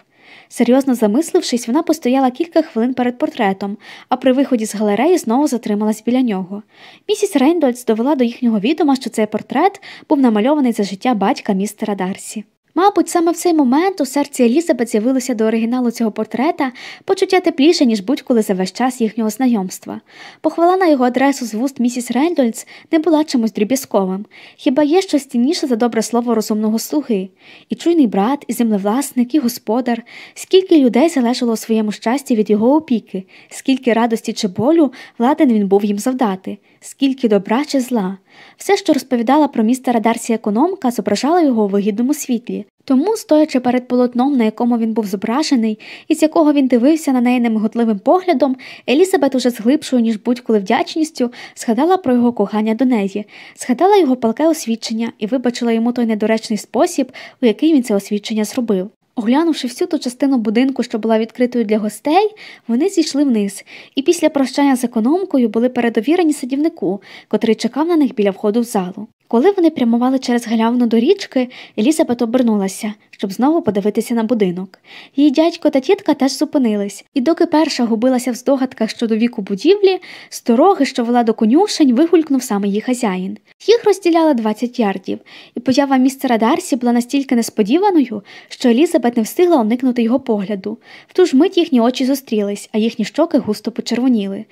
Серйозно замислившись, вона постояла кілька хвилин перед портретом, а при виході з галереї знову затрималась біля нього. Місіс Рейндольдс довела до їхнього відома, що цей портрет був намальований за життя батька містера Дарсі. Мабуть, саме в цей момент у серці Елізабет з'явилося до оригіналу цього портрета почуття тепліше, ніж будь-коли за весь час їхнього знайомства. Похвала на його адресу з вуст місіс Рендольдс не була чимось дріб'язковим. Хіба є щось цінніше за добре слово розумного слуги? І чуйний брат, і землевласник, і господар, скільки людей залежало у своєму щасті від його опіки, скільки радості чи болю владен він був їм завдати, скільки добра чи зла. Все, що розповідала про містера Дарсі економка, зображала його у вигідному світлі. Тому, стоячи перед полотном, на якому він був зображений, і з якого він дивився на неї немиготливим поглядом, Елізабет уже з глибшою, ніж будь-коли вдячністю, згадала про його кохання до неї, згадала його палке освідчення і вибачила йому той недоречний спосіб, у який він це освідчення зробив. Оглянувши всю ту частину будинку, що була відкритою для гостей, вони зійшли вниз, і після прощання з економкою були передовірені садівнику, котрий чекав на них біля входу в залу. Коли вони прямували через галявну до річки, Елізабет обернулася, щоб знову подивитися на будинок. Її дядько та тітка теж зупинились, і доки перша губилася в здогадках щодо віку будівлі, з дороги, що вела до конюшень, вигулькнув саме її хазяїн. Їх розділяли 20 ярдів, і поява містера Дарсі була настільки несподіваною, що Елізабет не встигла уникнути його погляду. В ту ж мить їхні очі зустрілись, а їхні щоки густо почервоніли.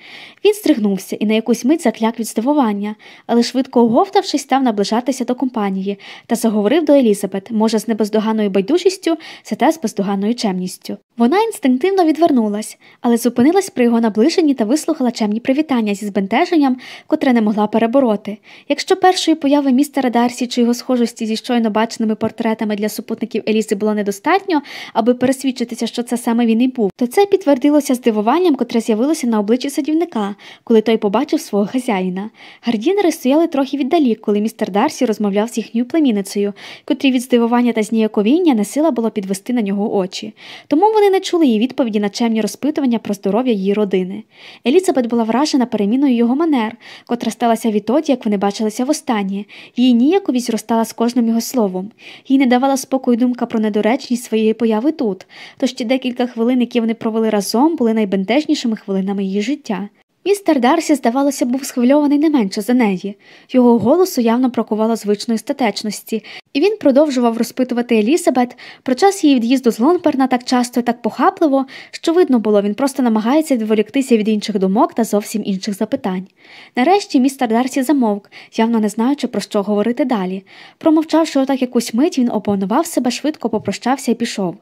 Він стригнувся і на якусь мить закляк від здивування, але швидко оговтавшись, став наближатися до компанії та заговорив до Елізабет, може, з небездоганною байдужістю, зате з бездоганною чемністю. Вона інстинктивно відвернулась, але зупинилась при його наближенні та вислухала чемні привітання зі збентеженням, котре не могла перебороти. Якщо першої появи містера Дарсі чи його схожості зі щойно баченими портретами для супутників Елізи було недостатньо, аби пересвідчитися, що це саме він і був, то це підтвердилося здивуванням, котре з'явилося на обличчі садівника, коли той побачив свого хазяїна. Гардінери стояли трохи віддалік, коли містер Дарсі розмовляв з їхньою племінницею, котрі від здивування та зніяковіння не сила було підвести на нього очі. Тому вони не чули її відповіді на чемні розпитування про здоров'я її родини. Елізабет була вражена переміною його манер, котра сталася відтоді, як вони бачилися востаннє. Її ніяковість зростала з кожним його словом. Їй не давала спокою думка про недоречність своєї появи тут, тож ті декілька хвилин, які вони провели разом, були найбентежнішими хвилинами її життя. Містер Дарсі, здавалося, був схвильований не менше за неї. Його голосу явно бракувало звичної статечності, і він продовжував розпитувати Елізабет про час її від'їзду з Лонперна так часто і так похапливо, що видно було, він просто намагається відволіктися від інших думок та зовсім інших запитань. Нарешті містер Дарсі замовк, явно не знаючи, про що говорити далі. Промовчавши отак якусь мить, він опанував себе, швидко попрощався і пішов.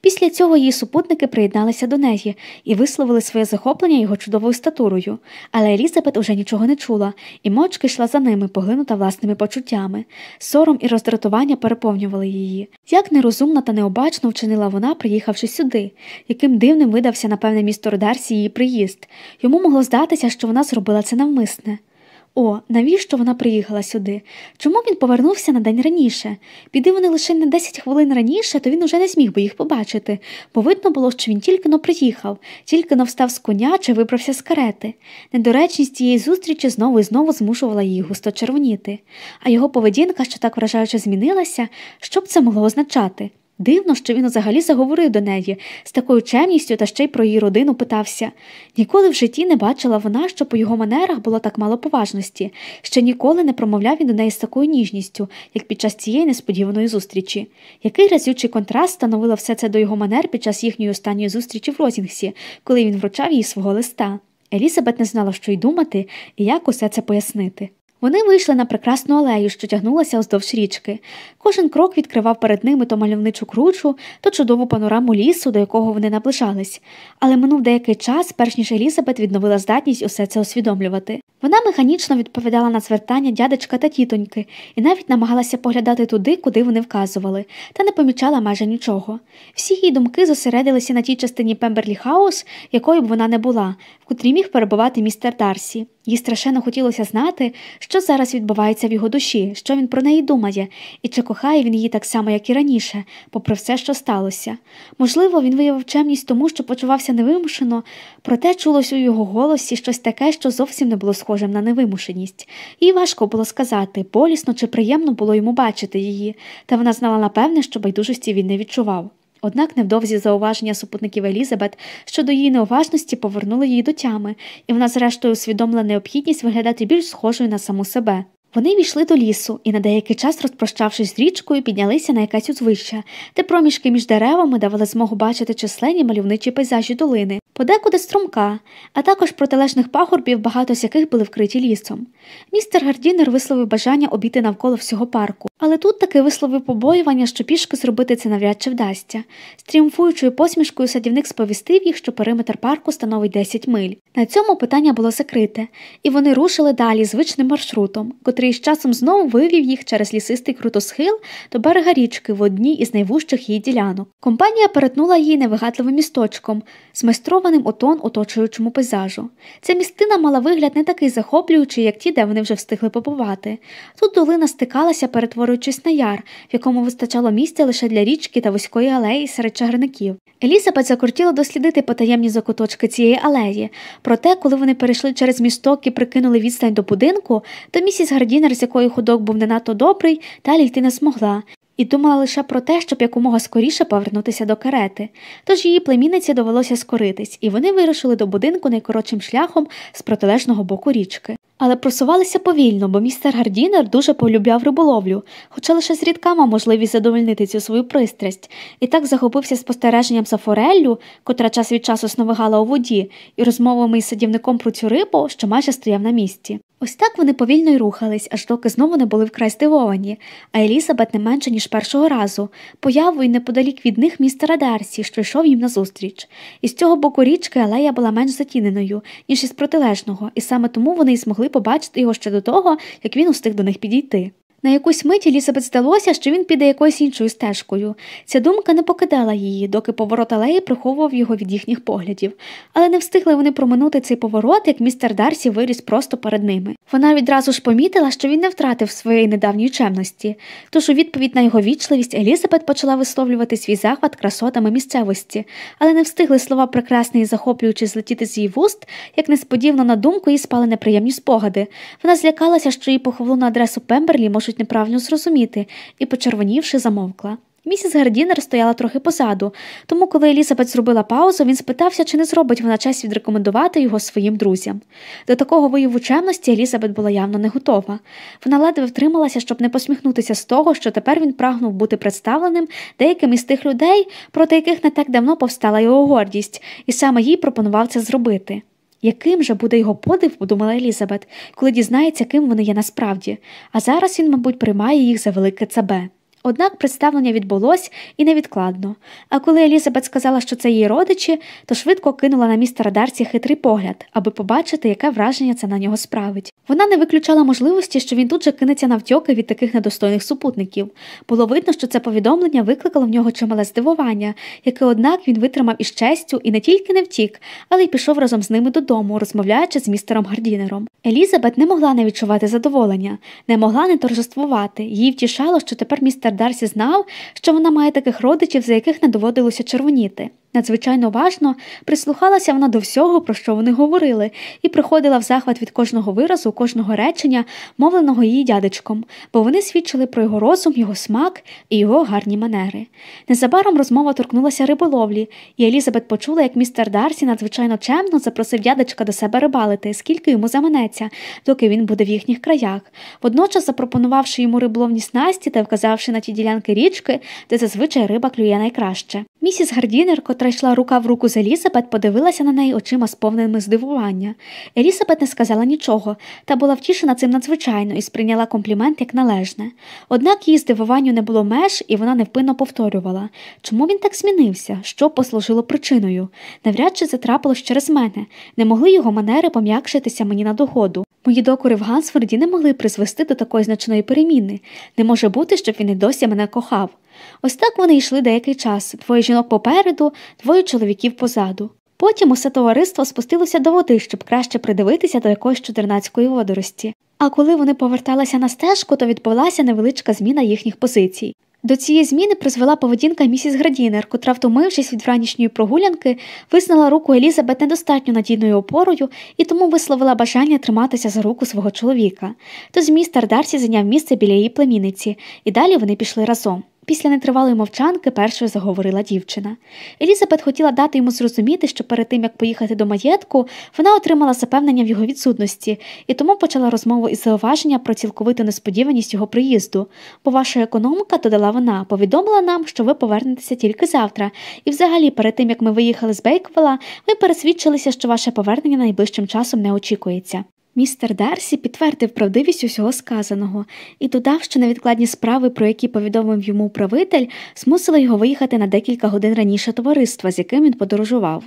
Після цього її супутники приєдналися до неї і висловили своє захоплення його чудовою статурою, але Елізабет уже нічого не чула, і мовчки йшла за ними, поглинута власними почуттями. Сором і роздратування переповнювали її. Як нерозумно та необачно вчинила вона, приїхавши сюди, яким дивним видався, напевне, місто Дарсі її приїзд. Йому могло здатися, що вона зробила це навмисне. О, навіщо вона приїхала сюди? Чому він повернувся на день раніше? Піди вони лише на 10 хвилин раніше, то він уже не зміг би їх побачити, бо видно було, що він тільки но приїхав, тільки но встав з коня чи вибрався з карети. Недоречність цієї зустрічі знову і знову змушувала її густо червоніти, а його поведінка, що так вражаюче змінилася, що б це могло означати? Дивно, що він взагалі заговорив до неї з такою чемністю та ще й про її родину питався. Ніколи в житті не бачила вона, що по його манерах було так мало поважності, ще ніколи не промовляв він до неї з такою ніжністю, як під час цієї несподіваної зустрічі. Який разючий контраст становило все це до його манер під час їхньої останньої зустрічі в Розінгсі, коли він вручав їй свого листа. Елізабет не знала, що й думати і як усе це пояснити. Вони вийшли на прекрасну алею, що тягнулася уздовж річки. Кожен крок відкривав перед ними то мальовничу кручу, то чудову панораму лісу, до якого вони наближались. Але минув деякий час, перш ніж Елізабет відновила здатність усе це усвідомлювати. Вона механічно відповідала на звертання дядечка та тітоньки і навіть намагалася поглядати туди, куди вони вказували, та не помічала майже нічого. Всі її думки зосередилися на тій частині Пемберлі Хаус, якою б вона не була, в котрій міг перебувати містер Дарсі. Їй страшенно хотілося знати, що зараз відбувається в його душі, що він про неї думає, і чи кохає він її так само, як і раніше, попри все, що сталося. Можливо, він виявив чемність тому, що почувався невимушено, проте чулось у його голосі щось таке, що зовсім не було схожим на невимушеність. Їй важко було сказати, болісно чи приємно було йому бачити її, та вона знала напевне, що байдужості він не відчував. Однак невдовзі зауваження супутників Елізабет щодо її неуважності повернули її до тями, і вона, зрештою, усвідомила необхідність виглядати більш схожою на саму себе. Вони війшли до лісу і на деякий час, розпрощавшись з річкою, піднялися на якесь узвище, де проміжки між деревами давали змогу бачити численні мальовничі пейзажі долини, подекуди струмка, а також протилежних пагорбів, багато з яких були вкриті лісом. Містер Гардінер висловив бажання обійти навколо всього парку, але тут таки висловив побоювання, що пішки зробити це навряд чи вдасться. З тріумфуючою посмішкою садівник сповістив їх, що периметр парку становить 10 миль. На цьому питання було закрите, і вони рушили далі звичним маршрутом, котрий з часом знову вивів їх через лісистий крутосхил до берега річки в одній із найвужчих її ділянок. Компанія перетнула її невигадливим місточком, змайстрованим у тон оточуючому пейзажу. Ця містина мала вигляд не такий захоплюючий, як ті, де вони вже встигли побувати. Тут долина стикалася, перетворюючись на яр, в якому вистачало місця лише для річки та вузької алеї серед чагарників. Елізабет закортіла дослідити потаємні закуточки цієї алеї, проте, коли вони перейшли через місток і прикинули відстань до будинку, то місіс Гардінер, з якої ходок був не надто добрий, далі йти не змогла. І думала лише про те, щоб якомога скоріше повернутися до карети. Тож її племінниці довелося скоритись, і вони вирушили до будинку найкоротшим шляхом з протилежного боку річки. Але просувалися повільно, бо містер Гардінер дуже полюбляв риболовлю, хоча лише зрідка мав можливість задовольнити цю свою пристрасть, і так захопився спостереженням за фореллю, котра час від часу сновигала у воді, і розмовами із садівником про цю рибу, що майже стояв на місці. Ось так вони повільно й рухались, аж доки знову не були вкрай здивовані, а Елізабет не менше, ніж першого разу, появою неподалік від них містера Дарсі, що йшов їм назустріч. І з цього боку річки алея була менш затіненою, ніж із протилежного, і саме тому вони й змогли побачити його ще до того, як він устиг до них підійти. На якусь мить Елізабет здалося, що він піде якоюсь іншою стежкою. Ця думка не покидала її, доки поворот алеї приховував його від їхніх поглядів, але не встигли вони проминути цей поворот, як містер Дарсі виріс просто перед ними. Вона відразу ж помітила, що він не втратив своєї недавньої чемності, тож у відповідь на його вічливість Елізабет почала висловлювати свій захват красотами місцевості, але не встигли слова прекрасні і захоплюючи злетіти з її вуст, як несподівано на думку їй спали неприємні спогади. Вона злякалася, що її похвалу на адресу Пемберлі можуть неправильно зрозуміти, і, почервонівши, замовкла. Місіс Гардінер стояла трохи позаду, тому, коли Елізабет зробила паузу, він спитався, чи не зробить вона честь відрекомендувати його своїм друзям. До такого вияву чемності Елізабет була явно не готова. Вона ледве втрималася, щоб не посміхнутися з того, що тепер він прагнув бути представленим деяким із тих людей, проти яких не так давно повстала його гордість, і саме їй пропонував це зробити. Яким же буде його подив, подумала Елізабет, коли дізнається, ким вони є насправді, а зараз він, мабуть, приймає їх за велике цабе. Однак представлення відбулось і невідкладно, а коли Елізабет сказала, що це її родичі, то швидко кинула на містера Дарсі хитрий погляд, аби побачити, яке враження це на нього справить. Вона не виключала можливості, що він тут же кинеться навтьоки від таких недостойних супутників. Було видно, що це повідомлення викликало в нього чимале здивування, яке, однак, він витримав із честю і не тільки не втік, але й пішов разом з ними додому, розмовляючи з містером Гардінером. Елізабет не могла не відчувати задоволення, не могла не торжествувати. Її втішало, що тепер містер Дарсі знав, що вона має таких родичів, за яких не доводилося червоніти. Надзвичайно уважно прислухалася вона до всього, про що вони говорили, і приходила в захват від кожного виразу, кожного речення, мовленого її дядечком, бо вони свідчили про його розум, його смак і його гарні манери. Незабаром розмова торкнулася риболовлі, і Елізабет почула, як містер Дарсі надзвичайно чемно запросив дядечка до себе рибалити, скільки йому заманеться, доки він буде в їхніх краях, водночас запропонувавши йому риболовні снасті та вказавши на ті ділянки річки, де зазвичай риба клює найкраще. Місіс Гардінер, котра йшла рука в руку з Елізабет, подивилася на неї очима сповненими здивування. Елізабет не сказала нічого, та була втішена цим надзвичайно і сприйняла комплімент як належне. Однак її здивуванню не було меж, і вона невпинно повторювала чому він так змінився, що послужило причиною. Навряд чи це трапилось через мене, не могли його манери пом'якшитися мені на догоду. Мої докори в Гансфорді не могли призвести до такої значної переміни. Не може бути, щоб він і досі мене кохав. Ось так вони йшли деякий час двоє жінок попереду, двоє чоловіків позаду. Потім усе товариство спустилося до води, щоб краще придивитися до якоїсь чудернацької водорості. а коли вони поверталися на стежку, то відбулася невеличка зміна їхніх позицій. До цієї зміни призвела поведінка місіс Градінер, котра, втомившись від вранішньої прогулянки, визнала руку Елізабет недостатньо надійною опорою і тому висловила бажання триматися за руку свого чоловіка. Тож містер Дарсі зайняв місце біля її племінниці, і далі вони пішли разом. Після нетривалої мовчанки першою заговорила дівчина. Елізабет хотіла дати йому зрозуміти, що перед тим як поїхати до маєтку, вона отримала запевнення в його відсутності і тому почала розмову із зауваження про цілковиту несподіваність його приїзду. Бо ваша економка, додала вона, повідомила нам, що ви повернетеся тільки завтра, і взагалі, перед тим як ми виїхали з Бейквела, ми пересвідчилися, що ваше повернення найближчим часом не очікується. Містер Дарсі підтвердив правдивість усього сказаного і додав, що невідкладні справи, про які повідомив йому управитель, змусили його виїхати на декілька годин раніше товариства, з яким він подорожував.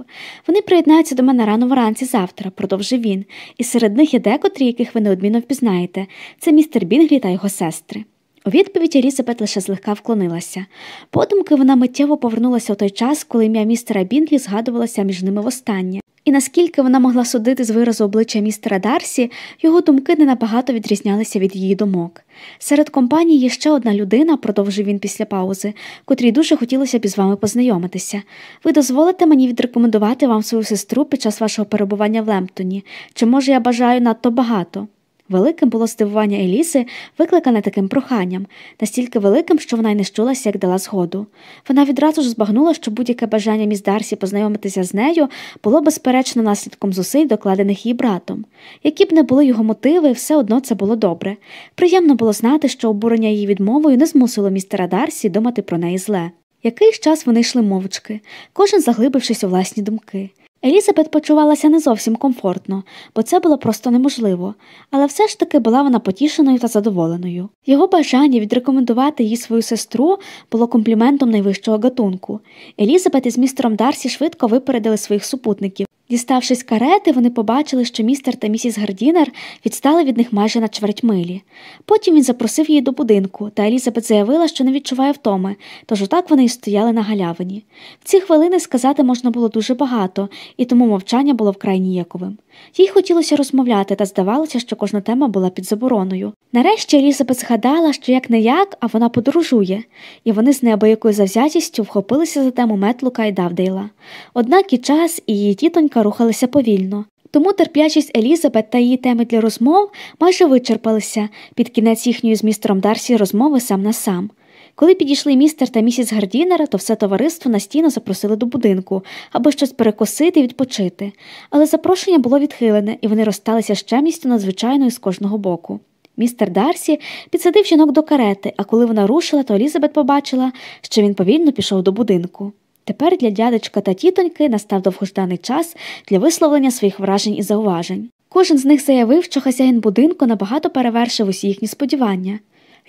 Вони приєднаються до мене рано вранці завтра, продовжив він, і серед них є декотрі, яких ви неодмінно впізнаєте. Це містер Бінглі та його сестри. У відповідь Елізабет лише злегка вклонилася. Подумки вона миттєво повернулася у той час, коли ім'я містера Бінглі згадувалося між ними востаннє. І наскільки вона могла судити з виразу обличчя містера Дарсі, його думки не набагато відрізнялися від її думок. Серед компанії є ще одна людина, продовжив він після паузи, котрій дуже хотілося б із вами познайомитися. Ви дозволите мені відрекомендувати вам свою сестру під час вашого перебування в Лемптоні, чи може я бажаю надто багато? Великим було здивування Еліси, викликане таким проханням, настільки великим, що вона й не щулася, як дала згоду. Вона відразу ж збагнула, що будь-яке бажання міс Дарсі познайомитися з нею було безперечно наслідком зусиль, докладених її братом. Які б не були його мотиви, все одно це було добре. Приємно було знати, що обурення її відмовою не змусило містера Дарсі думати про неї зле. Якийсь час вони йшли мовчки, кожен заглибившись у власні думки. Елізабет почувалася не зовсім комфортно, бо це було просто неможливо, але все ж таки була вона потішеною та задоволеною. Його бажання відрекомендувати їй свою сестру було компліментом найвищого гатунку. Елізабет із містером Дарсі швидко випередили своїх супутників. Діставшись карети, вони побачили, що містер та місіс Гардінер відстали від них майже на чверть милі. Потім він запросив її до будинку, та Елізабет заявила, що не відчуває втоми, тож отак вони й стояли на галявині. В ці хвилини сказати можна було дуже багато, і тому мовчання було вкрай ніяковим. Їй хотілося розмовляти, та здавалося, що кожна тема була під забороною. Нарешті Елізабет згадала, що як не як, а вона подорожує, і вони з неабиякою завзятістю вхопилися за тему Метлука і Давдейла. Однак і час, і її тітонька рухалися повільно. Тому терплячість Елізабет та її теми для розмов майже вичерпалися під кінець їхньої з містером Дарсі розмови сам на сам. Коли підійшли містер та місіс Гардінера, то все товариство настійно запросили до будинку, аби щось перекосити і відпочити, але запрошення було відхилене, і вони розсталися з чемністю надзвичайною з кожного боку. Містер Дарсі підсадив жінок до карети, а коли вона рушила, то Елізабет побачила, що він повільно пішов до будинку. Тепер для дядечка та тітоньки настав довгожданий час для висловлення своїх вражень і зауважень. Кожен з них заявив, що хазяїн будинку набагато перевершив усі їхні сподівання.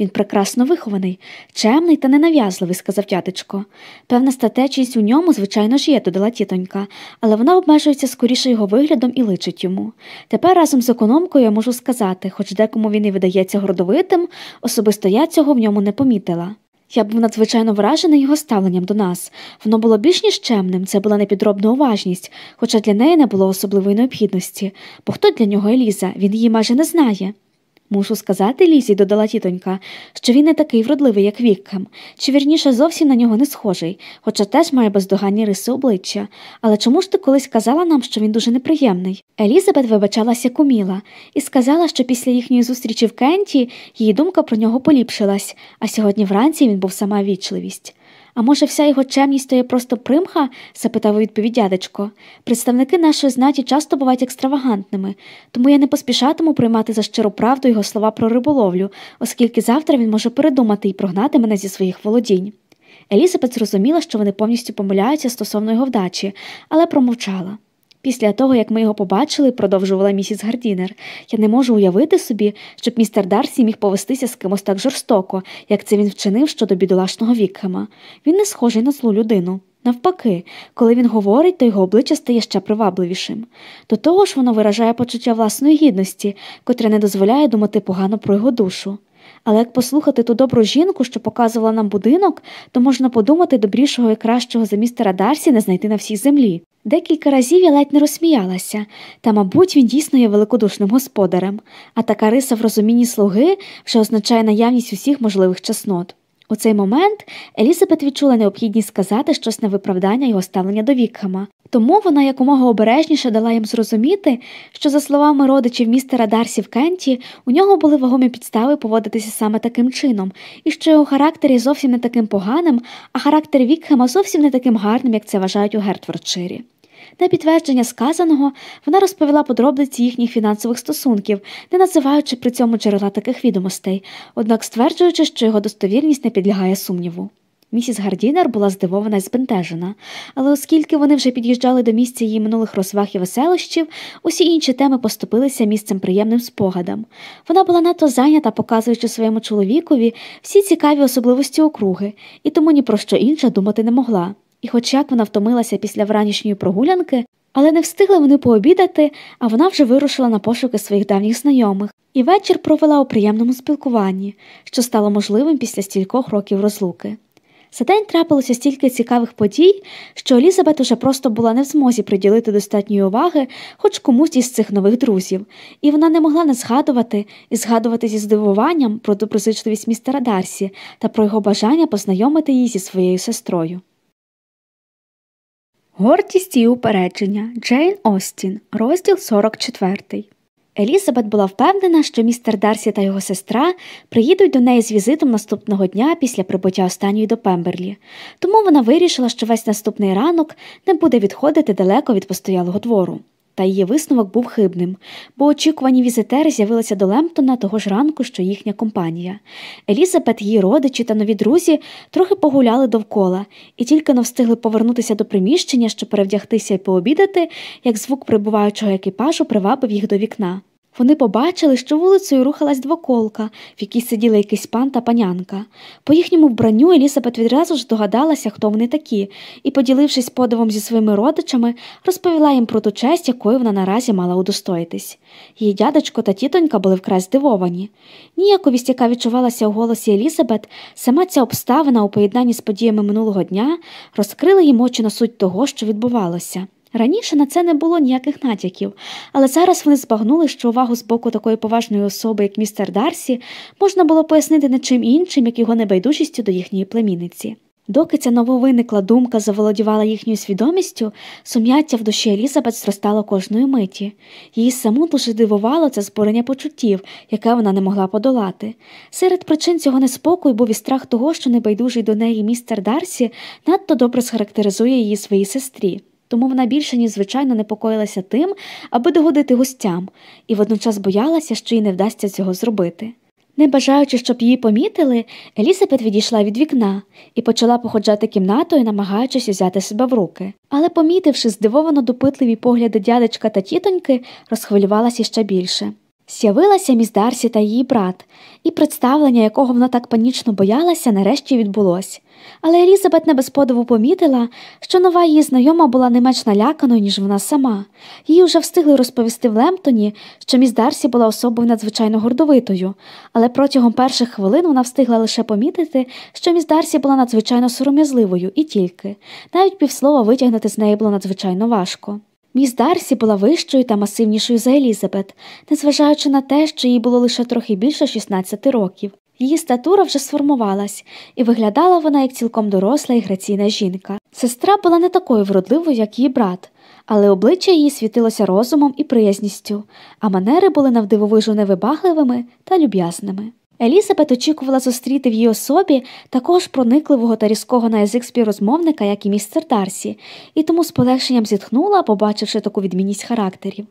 Він прекрасно вихований, чемний та ненав'язливий, сказав тятечко. Певна статечність у ньому, звичайно ж є, додала тітонька, але вона обмежується скоріше його виглядом і личить йому. Тепер разом з економкою я можу сказати, хоч декому він і видається гордовитим, особисто я цього в ньому не помітила. Я був надзвичайно вражений його ставленням до нас. Воно було більш ніж чемним, це була непідробна уважність, хоча для неї не було особливої необхідності, бо хто для нього Еліза, він її майже не знає. Мушу сказати, Лізі, додала тітонька, що він не такий вродливий, як Віккем, чи вірніше зовсім на нього не схожий, хоча теж має бездоганні риси обличчя. Але чому ж ти колись казала нам, що він дуже неприємний? Елізабет вибачалася куміла і сказала, що після їхньої зустрічі в Кенті її думка про нього поліпшилась, а сьогодні вранці він був сама вічливість. А може, вся його чемність то є просто примха? запитав у відповідь дядечко. Представники нашої знаті часто бувають екстравагантними, тому я не поспішатиму приймати за щиру правду його слова про риболовлю, оскільки завтра він може передумати і прогнати мене зі своїх володінь. Елізабет зрозуміла, що вони повністю помиляються стосовно його вдачі, але промовчала. Після того, як ми його побачили, продовжувала місіс Гардінер, я не можу уявити собі, щоб містер Дарсі міг повестися з кимось так жорстоко, як це він вчинив щодо бідолашного Вікхема. Він не схожий на злу людину. Навпаки, коли він говорить, то його обличчя стає ще привабливішим. До того ж, воно виражає почуття власної гідності, котре не дозволяє думати погано про його душу. Але як послухати ту добру жінку, що показувала нам будинок, то можна подумати добрішого і кращого за містера Дарсі не знайти на всій землі. Декілька разів я ледь не розсміялася, та, мабуть, він дійсно є великодушним господарем, а така риса в розумінні слуги вже означає наявність усіх можливих чеснот. У цей момент Елізабет відчула необхідність сказати щось на виправдання його ставлення до Вікхема, тому вона якомога обережніше дала їм зрозуміти, що, за словами родичів містера Дарсі в Кенті, у нього були вагомі підстави поводитися саме таким чином, і що його характер є зовсім не таким поганим, а характер Вікхема зовсім не таким гарним, як це вважають у Гертфордширі. На підтвердження сказаного вона розповіла подробиці їхніх фінансових стосунків, не називаючи при цьому джерела таких відомостей, однак стверджуючи, що його достовірність не підлягає сумніву. Місіс Гардінер була здивована і збентежена, але оскільки вони вже під'їжджали до місця її минулих розваг і веселощів, усі інші теми поступилися місцем приємним спогадам. Вона була надто зайнята, показуючи своєму чоловікові всі цікаві особливості округи, і тому ні про що інше думати не могла. І, хоч як вона втомилася після вранішньої прогулянки, але не встигли вони пообідати, а вона вже вирушила на пошуки своїх давніх знайомих, і вечір провела у приємному спілкуванні, що стало можливим після стількох років розлуки. За день трапилося стільки цікавих подій, що Елізабет уже просто була не в змозі приділити достатньої уваги хоч комусь із цих нових друзів, і вона не могла не згадувати і згадувати зі здивуванням про доброзичливість містера Дарсі та про його бажання познайомити її зі своєю сестрою. Гордість і упередження Джейн Остін, розділ 44. Елізабет була впевнена, що містер Дарсі та його сестра приїдуть до неї з візитом наступного дня після прибуття останньої до Пемберлі, тому вона вирішила, що весь наступний ранок не буде відходити далеко від постоялого двору. Та її висновок був хибним, бо очікувані візитери з'явилися до Лемптона того ж ранку, що їхня компанія. Елізабет, її родичі та нові друзі трохи погуляли довкола і тільки не встигли повернутися до приміщення, щоб перевдягтися і пообідати, як звук прибуваючого екіпажу привабив їх до вікна. Вони побачили, що вулицею рухалась двоколка, в якій сиділи якийсь пан та панянка. По їхньому вбранню Елізабет відразу ж догадалася, хто вони такі, і, поділившись подивом зі своїми родичами, розповіла їм про ту честь, якою вона наразі мала удостоїтись. Її дядечко та тітонька були вкрай здивовані. Ніяковість, яка відчувалася у голосі Елізабет, сама ця обставина у поєднанні з подіями минулого дня розкрила їм очі на суть того, що відбувалося. Раніше на це не було ніяких натяків, але зараз вони збагнули, що увагу з боку такої поважної особи, як містер Дарсі, можна було пояснити не чим іншим, як його небайдужістю до їхньої племінниці. Доки ця нововиникла думка заволодівала їхньою свідомістю, сум'яття в душі Елізабет зростало кожної миті. Її саму дуже дивувало це збурення почуттів, яке вона не могла подолати. Серед причин цього неспокою був і страх того, що небайдужий до неї містер Дарсі надто добре схарактеризує її своїй сестрі тому вона більше, ніж звичайно, непокоїлася тим, аби догодити гостям, і водночас боялася, що їй не вдасться цього зробити. Не бажаючи, щоб її помітили, Елізабет відійшла від вікна і почала походжати кімнатою, намагаючись взяти себе в руки. Але, помітивши здивовано допитливі погляди дядечка та тітоньки, розхвилювалася ще більше. З'явилася міс Дарсі та її брат, і представлення, якого вона так панічно боялася, нарешті відбулось. Але Елізабет не без подиву помітила, що нова її знайома була не менш наляканою, ніж вона сама. Її вже встигли розповісти в Лемптоні, що міс Дарсі була особою надзвичайно гордовитою, але протягом перших хвилин вона встигла лише помітити, що міс Дарсі була надзвичайно сором'язливою і тільки, навіть півслова витягнути з неї було надзвичайно важко. Міс Дарсі була вищою та масивнішою за Елізабет, незважаючи на те, що їй було лише трохи більше 16 років. Її статура вже сформувалась, і виглядала вона як цілком доросла і граційна жінка. Сестра була не такою вродливою, як її брат, але обличчя її світилося розумом і приязністю, а манери були навдивовижу невибагливими та люб'язними. Елізабет очікувала зустріти в її особі також проникливого та різкого на язик співрозмовника, як і містер Дарсі, і тому з полегшенням зітхнула, побачивши таку відмінність характерів.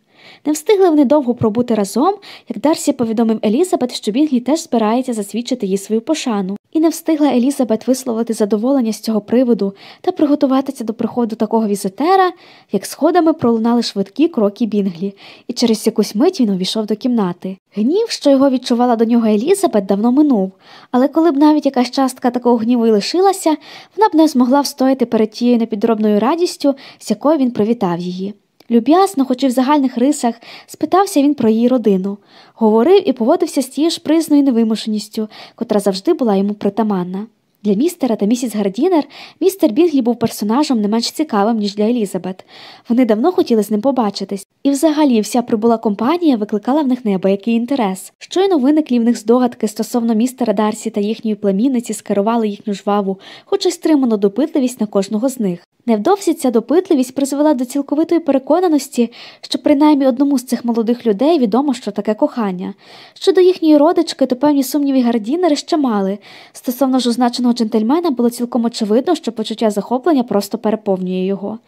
Не встигли вони довго пробути разом, як Дарсі повідомив Елізабет, що Бінглі теж збирається засвідчити їй свою пошану, і не встигла Елізабет висловити задоволення з цього приводу та приготуватися до приходу такого візитера, як сходами пролунали швидкі кроки Бінглі, і через якусь мить він увійшов до кімнати. Гнів, що його відчувала до нього Елізабет, давно минув, але коли б навіть якась частка такого гніву й лишилася, вона б не змогла встояти перед тією непідробною радістю, з якою він привітав її. Люб'ясно, хоч і в загальних рисах, спитався він про її родину, говорив і поводився з тією ж призною невимушеністю, котра завжди була йому притаманна. Для містера та місіс Гардінер містер Бінглі був персонажем не менш цікавим, ніж для Елізабет. Вони давно хотіли з ним побачитись, і взагалі вся прибула компанія викликала в них неабиякий інтерес. Щойно виниклі в них здогадки стосовно містера Дарсі та їхньої племінниці скерували їхню жваву, хоч і стриману допитливість на кожного з них. Невдовзі ця допитливість призвела до цілковитої переконаності, що принаймні одному з цих молодих людей відомо, що таке кохання. Щодо їхньої родички, то певні сумніви Гардінери ще мали. Стосовно ж означеного джентльмена було цілком очевидно, що почуття захоплення просто переповнює його.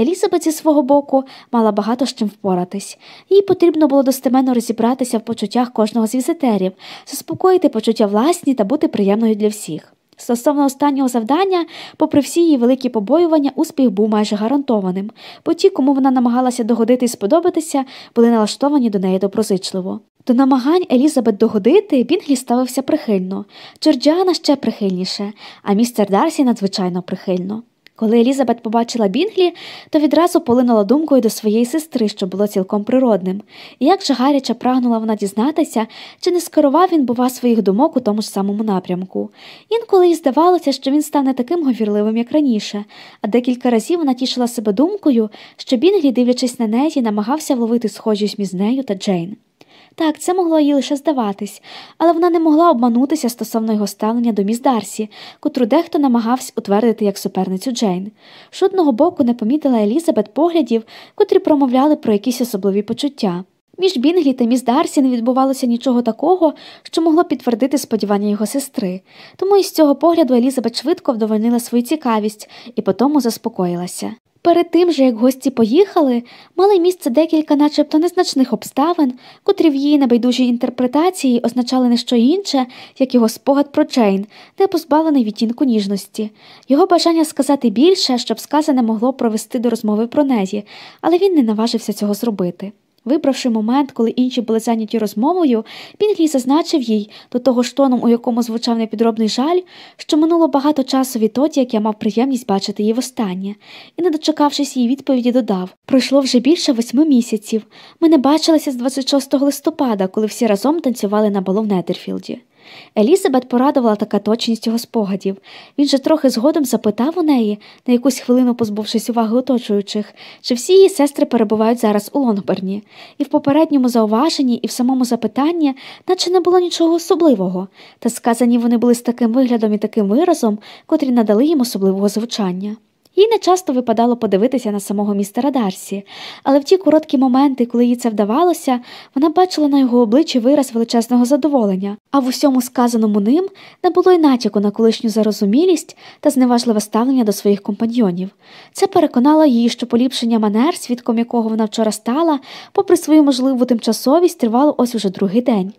Елізабет зі свого боку мала багато з чим впоратись. Їй потрібно було достеменно розібратися в почуттях кожного з візитерів, заспокоїти почуття власні та бути приємною для всіх. Стосовно останнього завдання, попри всі її великі побоювання, успіх був майже гарантованим, бо ті, кому вона намагалася догодити і сподобатися, були налаштовані до неї доброзичливо. До намагань Елізабет догодити Бінглі ставився прихильно, Джорджіана ще прихильніше, а містер Дарсі надзвичайно прихильно. Коли Елізабет побачила Бінглі, то відразу полинула думкою до своєї сестри, що було цілком природним, і як же гаряче прагнула вона дізнатися, чи не скерував він, бува, своїх думок у тому ж самому напрямку. Інколи їй здавалося, що він стане таким говірливим, як раніше, а декілька разів вона тішила себе думкою, що Бінглі, дивлячись на неї, намагався вловити схожість між нею та Джейн. Так, це могло їй лише здаватись, але вона не могла обманутися стосовно його ставлення до міс Дарсі, котру дехто намагався утвердити як суперницю Джейн. З жодного боку не помітила Елізабет поглядів, котрі промовляли про якісь особливі почуття. Між Бінглі та міс Дарсі не відбувалося нічого такого, що могло підтвердити сподівання його сестри, тому із цього погляду Елізабет швидко вдовольнила свою цікавість і потому заспокоїлася. Перед тим же, як гості поїхали, мали місце декілька, начебто незначних обставин, котрі в її небайдужій інтерпретації означали не що інше, як його спогад про Джейн, не позбавлений відтінку ніжності, його бажання сказати більше, щоб сказане могло провести до розмови про неї, але він не наважився цього зробити. Вибравши момент, коли інші були зайняті розмовою, Пінглі зазначив їй, до того ж тоном, у якому звучав непідробний жаль, що минуло багато часу відтоді, як я мав приємність бачити її востаннє, і, не дочекавшись її відповіді, додав пройшло вже більше восьми місяців. Ми не бачилися з 26 листопада, коли всі разом танцювали на балу в Недерфілді. Елізабет порадувала така точність його спогадів. Він же трохи згодом запитав у неї, на якусь хвилину позбувшись уваги оточуючих, чи всі її сестри перебувають зараз у Лонгберні, і в попередньому зауваженні, і в самому запитанні, наче не було нічого особливого, та сказані вони були з таким виглядом і таким виразом, котрі надали їм особливого звучання. Їй не часто випадало подивитися на самого містера Дарсі, але в ті короткі моменти, коли їй це вдавалося, вона бачила на його обличчі вираз величезного задоволення, а в усьому сказаному ним не було й натяку на колишню зарозумілість та зневажливе ставлення до своїх компаньйонів. Це переконало її, що поліпшення манер, свідком якого вона вчора стала, попри свою можливу тимчасовість, тривало ось уже другий день.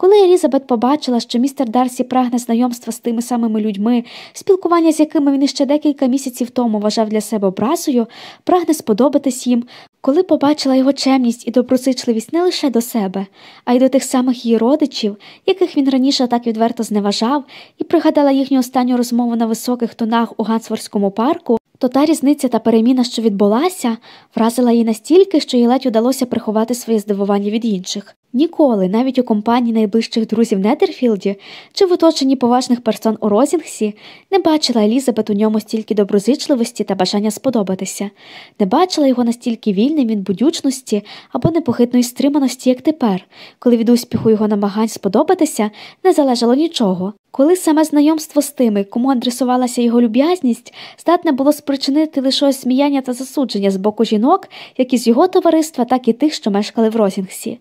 Коли Елізабет побачила, що містер Дарсі прагне знайомства з тими самими людьми, спілкування з якими він іще декілька місяців тому вважав для себе образою, прагне сподобатись їм, коли побачила його чемність і доброзичливість не лише до себе, а й до тих самих її родичів, яких він раніше так відверто зневажав, і пригадала їхню останню розмову на високих тонах у Гансворському парку, то та різниця та переміна, що відбулася, вразила її настільки, що їй ледь удалося приховати своє здивування від інших. Ніколи, навіть у компанії найближчих друзів Недерфілді чи в оточенні поважних персон у Розінгсі, не бачила Елізабет у ньому стільки доброзичливості та бажання сподобатися, не бачила його настільки вільним від будючності або непохитної стриманості, як тепер, коли від успіху його намагань сподобатися не залежало нічого. Коли саме знайомство з тими, кому адресувалася його люб'язність, здатне було спричинити лише осміяння та засудження з боку жінок, як із його товариства, так і тих, що мешкали в Розінгсі.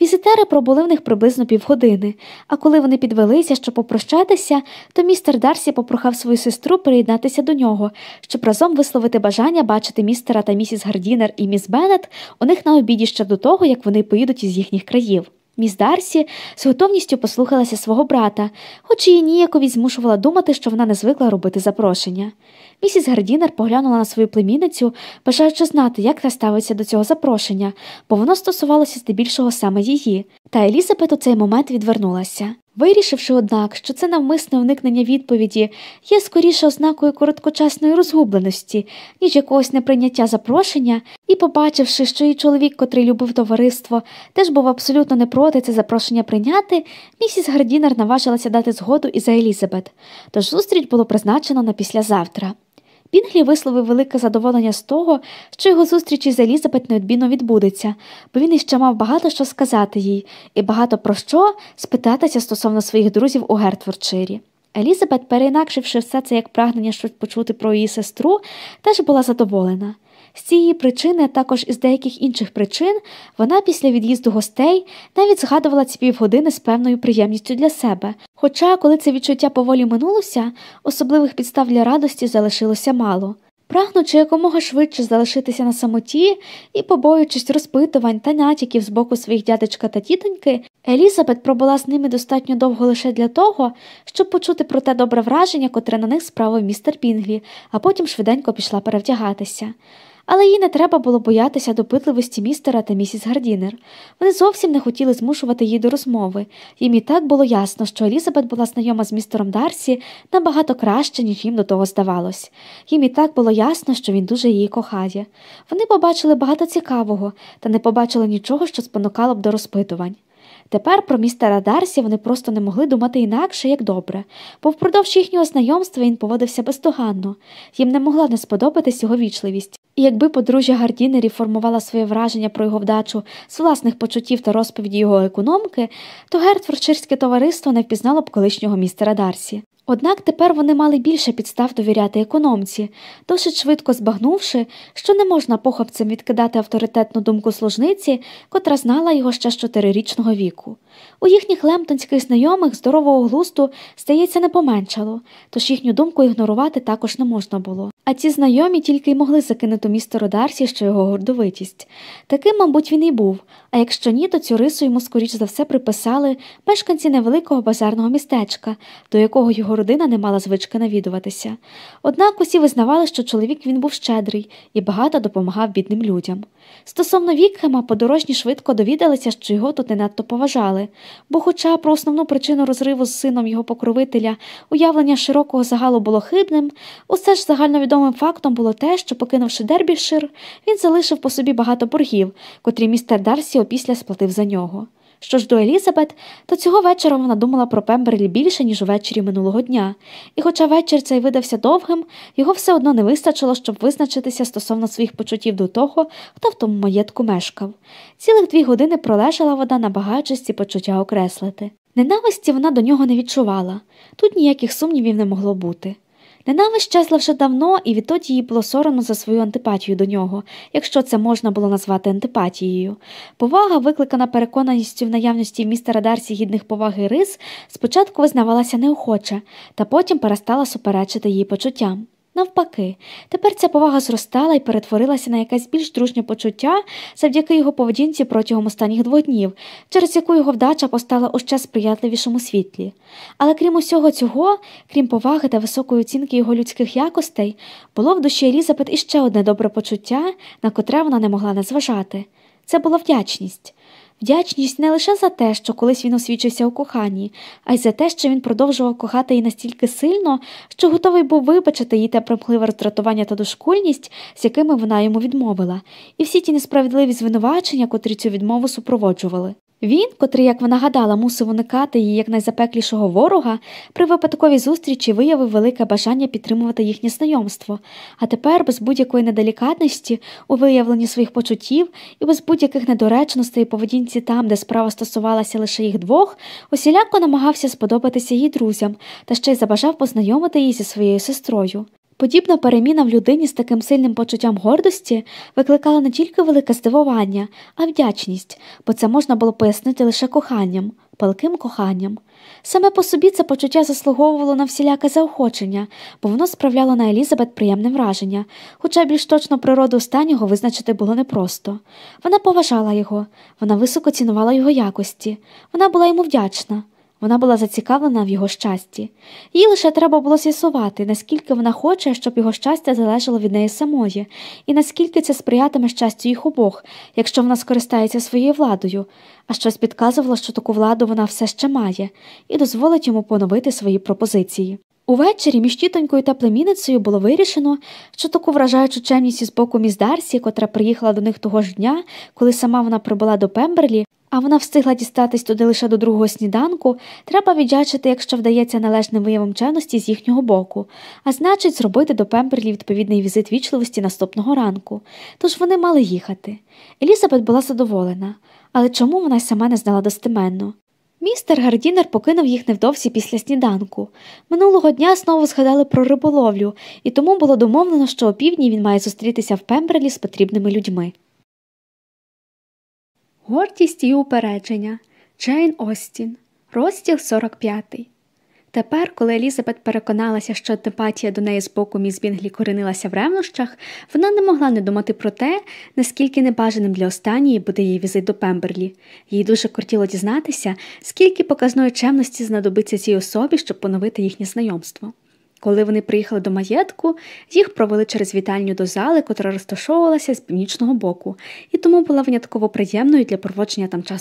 Візитери пробули в них приблизно півгодини, а коли вони підвелися, щоб попрощатися, то містер Дарсі попрохав свою сестру приєднатися до нього, щоб разом висловити бажання бачити містера та місіс Гардінер і міс Беннет у них на обіді ще до того, як вони поїдуть із їхніх країв. Міс Дарсі з готовністю послухалася свого брата, хоч її ніякові змушувала думати, що вона не звикла робити запрошення. Місіс Гардінер поглянула на свою племінницю, бажаючи знати, як та ставиться до цього запрошення, бо воно стосувалося здебільшого саме її, та Елізабет у цей момент відвернулася. Вирішивши, однак, що це навмисне уникнення відповіді є скоріше ознакою короткочасної розгубленості, ніж якогось неприйняття запрошення, і, побачивши, що її чоловік, котрий любив товариство, теж був абсолютно не проти це запрошення прийняти, місіс Гардінер наважилася дати згоду і за Елізабет, тож зустріч було призначено на післязавтра. Пінглі висловив велике задоволення з того, що його зустріч із Елізабет неодмінно відбудеться, бо він іще мав багато що сказати їй і багато про що спитатися стосовно своїх друзів у Гертфордширі. Елізабет, переінакшивши все це як прагнення щось почути про її сестру, теж була задоволена. З цієї причини, а також із деяких інших причин, вона після від'їзду гостей навіть згадувала ці півгодини з певною приємністю для себе. Хоча, коли це відчуття поволі минулося, особливих підстав для радості залишилося мало. Прагнучи якомога швидше залишитися на самоті і, побоюючись розпитувань та натяків з боку своїх дядечка та тітоньки, Елізабет пробула з ними достатньо довго лише для того, щоб почути про те добре враження, котре на них справив містер Пінглі, а потім швиденько пішла перевдягатися але їй не треба було боятися допитливості містера та місіс Гардінер. Вони зовсім не хотіли змушувати її до розмови. Їм і так було ясно, що Елізабет була знайома з містером Дарсі набагато краще, ніж їм до того здавалось. Їм і так було ясно, що він дуже її кохає. Вони побачили багато цікавого, та не побачили нічого, що спонукало б до розпитувань. Тепер про містера Дарсі вони просто не могли думати інакше, як добре, бо впродовж їхнього знайомства він поводився бездоганно, їм не могла не сподобатись його вічливість. І якби подружжя Гардінері формувала своє враження про його вдачу з власних почуттів та розповіді його економки, то Гертфордширське товариство не впізнало б колишнього містера Дарсі. Однак тепер вони мали більше підстав довіряти економці, досить швидко збагнувши, що не можна похопцем відкидати авторитетну думку служниці, котра знала його ще з чотирирічного віку. У їхніх лемптонських знайомих здорового глусту, здається, не поменшало, тож їхню думку ігнорувати також не можна було. А ці знайомі тільки й могли закинути містеру Дарсі, що його гордовитість. Таким, мабуть, він і був, а якщо ні, то цю рису йому скоріш за все приписали мешканці невеликого базарного містечка, до якого його родина не мала звички навідуватися. Однак усі визнавали, що чоловік він був щедрий і багато допомагав бідним людям. Стосовно Вікхема, подорожні швидко довідалися, що його тут не надто поважали, бо, хоча про основну причину розриву з сином його покровителя уявлення широкого загалу було хибним, усе ж загальновідомим фактом було те, що, покинувши Дербішир, він залишив по собі багато боргів, котрі містер Дарсі опісля сплатив за нього. Що ж до Елізабет, то цього вечора вона думала про Пемберлі більше, ніж увечері минулого дня, і, хоча вечір цей видався довгим, його все одно не вистачило, щоб визначитися стосовно своїх почуттів до того, хто в тому маєтку мешкав. Цілих дві години пролежала вода, намагаючись ці почуття окреслити. Ненависті вона до нього не відчувала, тут ніяких сумнівів не могло бути. Ненависть щезла вже давно, і відтоді їй було соромно за свою антипатію до нього, якщо це можна було назвати антипатією. Повага, викликана переконаністю в наявності містера Дарсі гідних поваги рис, спочатку визнавалася неохоче, та потім перестала суперечити її почуттям. Навпаки, тепер ця повага зростала і перетворилася на якесь більш дружнє почуття завдяки його поведінці протягом останніх двох днів, через яку його вдача постала у ще сприятливішому світлі. Але крім усього цього, крім поваги та високої оцінки його людських якостей, було в душі Елізабет іще одне добре почуття, на котре вона не могла не зважати. Це була вдячність. Вдячність не лише за те, що колись він освічився у коханні, а й за те, що він продовжував кохати її настільки сильно, що готовий був вибачити їй те примхливе роздратування та дошкульність, з якими вона йому відмовила, і всі ті несправедливі звинувачення, котрі цю відмову супроводжували. Він, котрий, як вона гадала, мусив уникати її як найзапеклішого ворога, при випадковій зустрічі виявив велике бажання підтримувати їхнє знайомство, а тепер, без будь-якої неделікатності, у виявленні своїх почуттів і без будь-яких недоречностей поведінці там, де справа стосувалася лише їх двох, усіляко намагався сподобатися її друзям та ще й забажав познайомити її зі своєю сестрою. Подібна переміна в людині з таким сильним почуттям гордості викликала не тільки велике здивування, а вдячність, бо це можна було пояснити лише коханням, палким коханням. Саме по собі це почуття заслуговувало на всіляке заохочення, бо воно справляло на Елізабет приємне враження, хоча більш точно природу останнього визначити було непросто. Вона поважала його, вона високо цінувала його якості, вона була йому вдячна. Вона була зацікавлена в його щасті. Їй лише треба було з'ясувати, наскільки вона хоче, щоб його щастя залежало від неї самої, і наскільки це сприятиме щастю їх обох, якщо вона скористається своєю владою, а щось підказувало, що таку владу вона все ще має, і дозволить йому поновити свої пропозиції. Увечері між тітонькою та племінницею було вирішено, що таку вражаючу чемність із боку міс котра приїхала до них того ж дня, коли сама вона прибула до Пемберлі, а вона встигла дістатись туди лише до другого сніданку, треба віддячити, якщо вдається належним виявом чемності з їхнього боку, а значить, зробити до Пемберлі відповідний візит вічливості наступного ранку. Тож вони мали їхати. Елізабет була задоволена, але чому вона сама не знала достеменно? Містер Гардінер покинув їх невдовзі після сніданку. Минулого дня знову згадали про риболовлю, і тому було домовлено, що опівдні він має зустрітися в Пемберлі з потрібними людьми. Гордість і упередження Джейн Остін, розділ 45. Тепер, коли Елізабет переконалася, що антипатія до неї з боку міс Бінглі коренилася в ревнощах, вона не могла не думати про те, наскільки небажаним для останньої буде її візит до Пемберлі. Їй дуже кортіло дізнатися, скільки показної чемності знадобиться цій особі, щоб поновити їхнє знайомство. Коли вони приїхали до маєтку, їх провели через вітальню до зали, котра розташовувалася з північного боку, і тому була винятково приємною для проводження там часу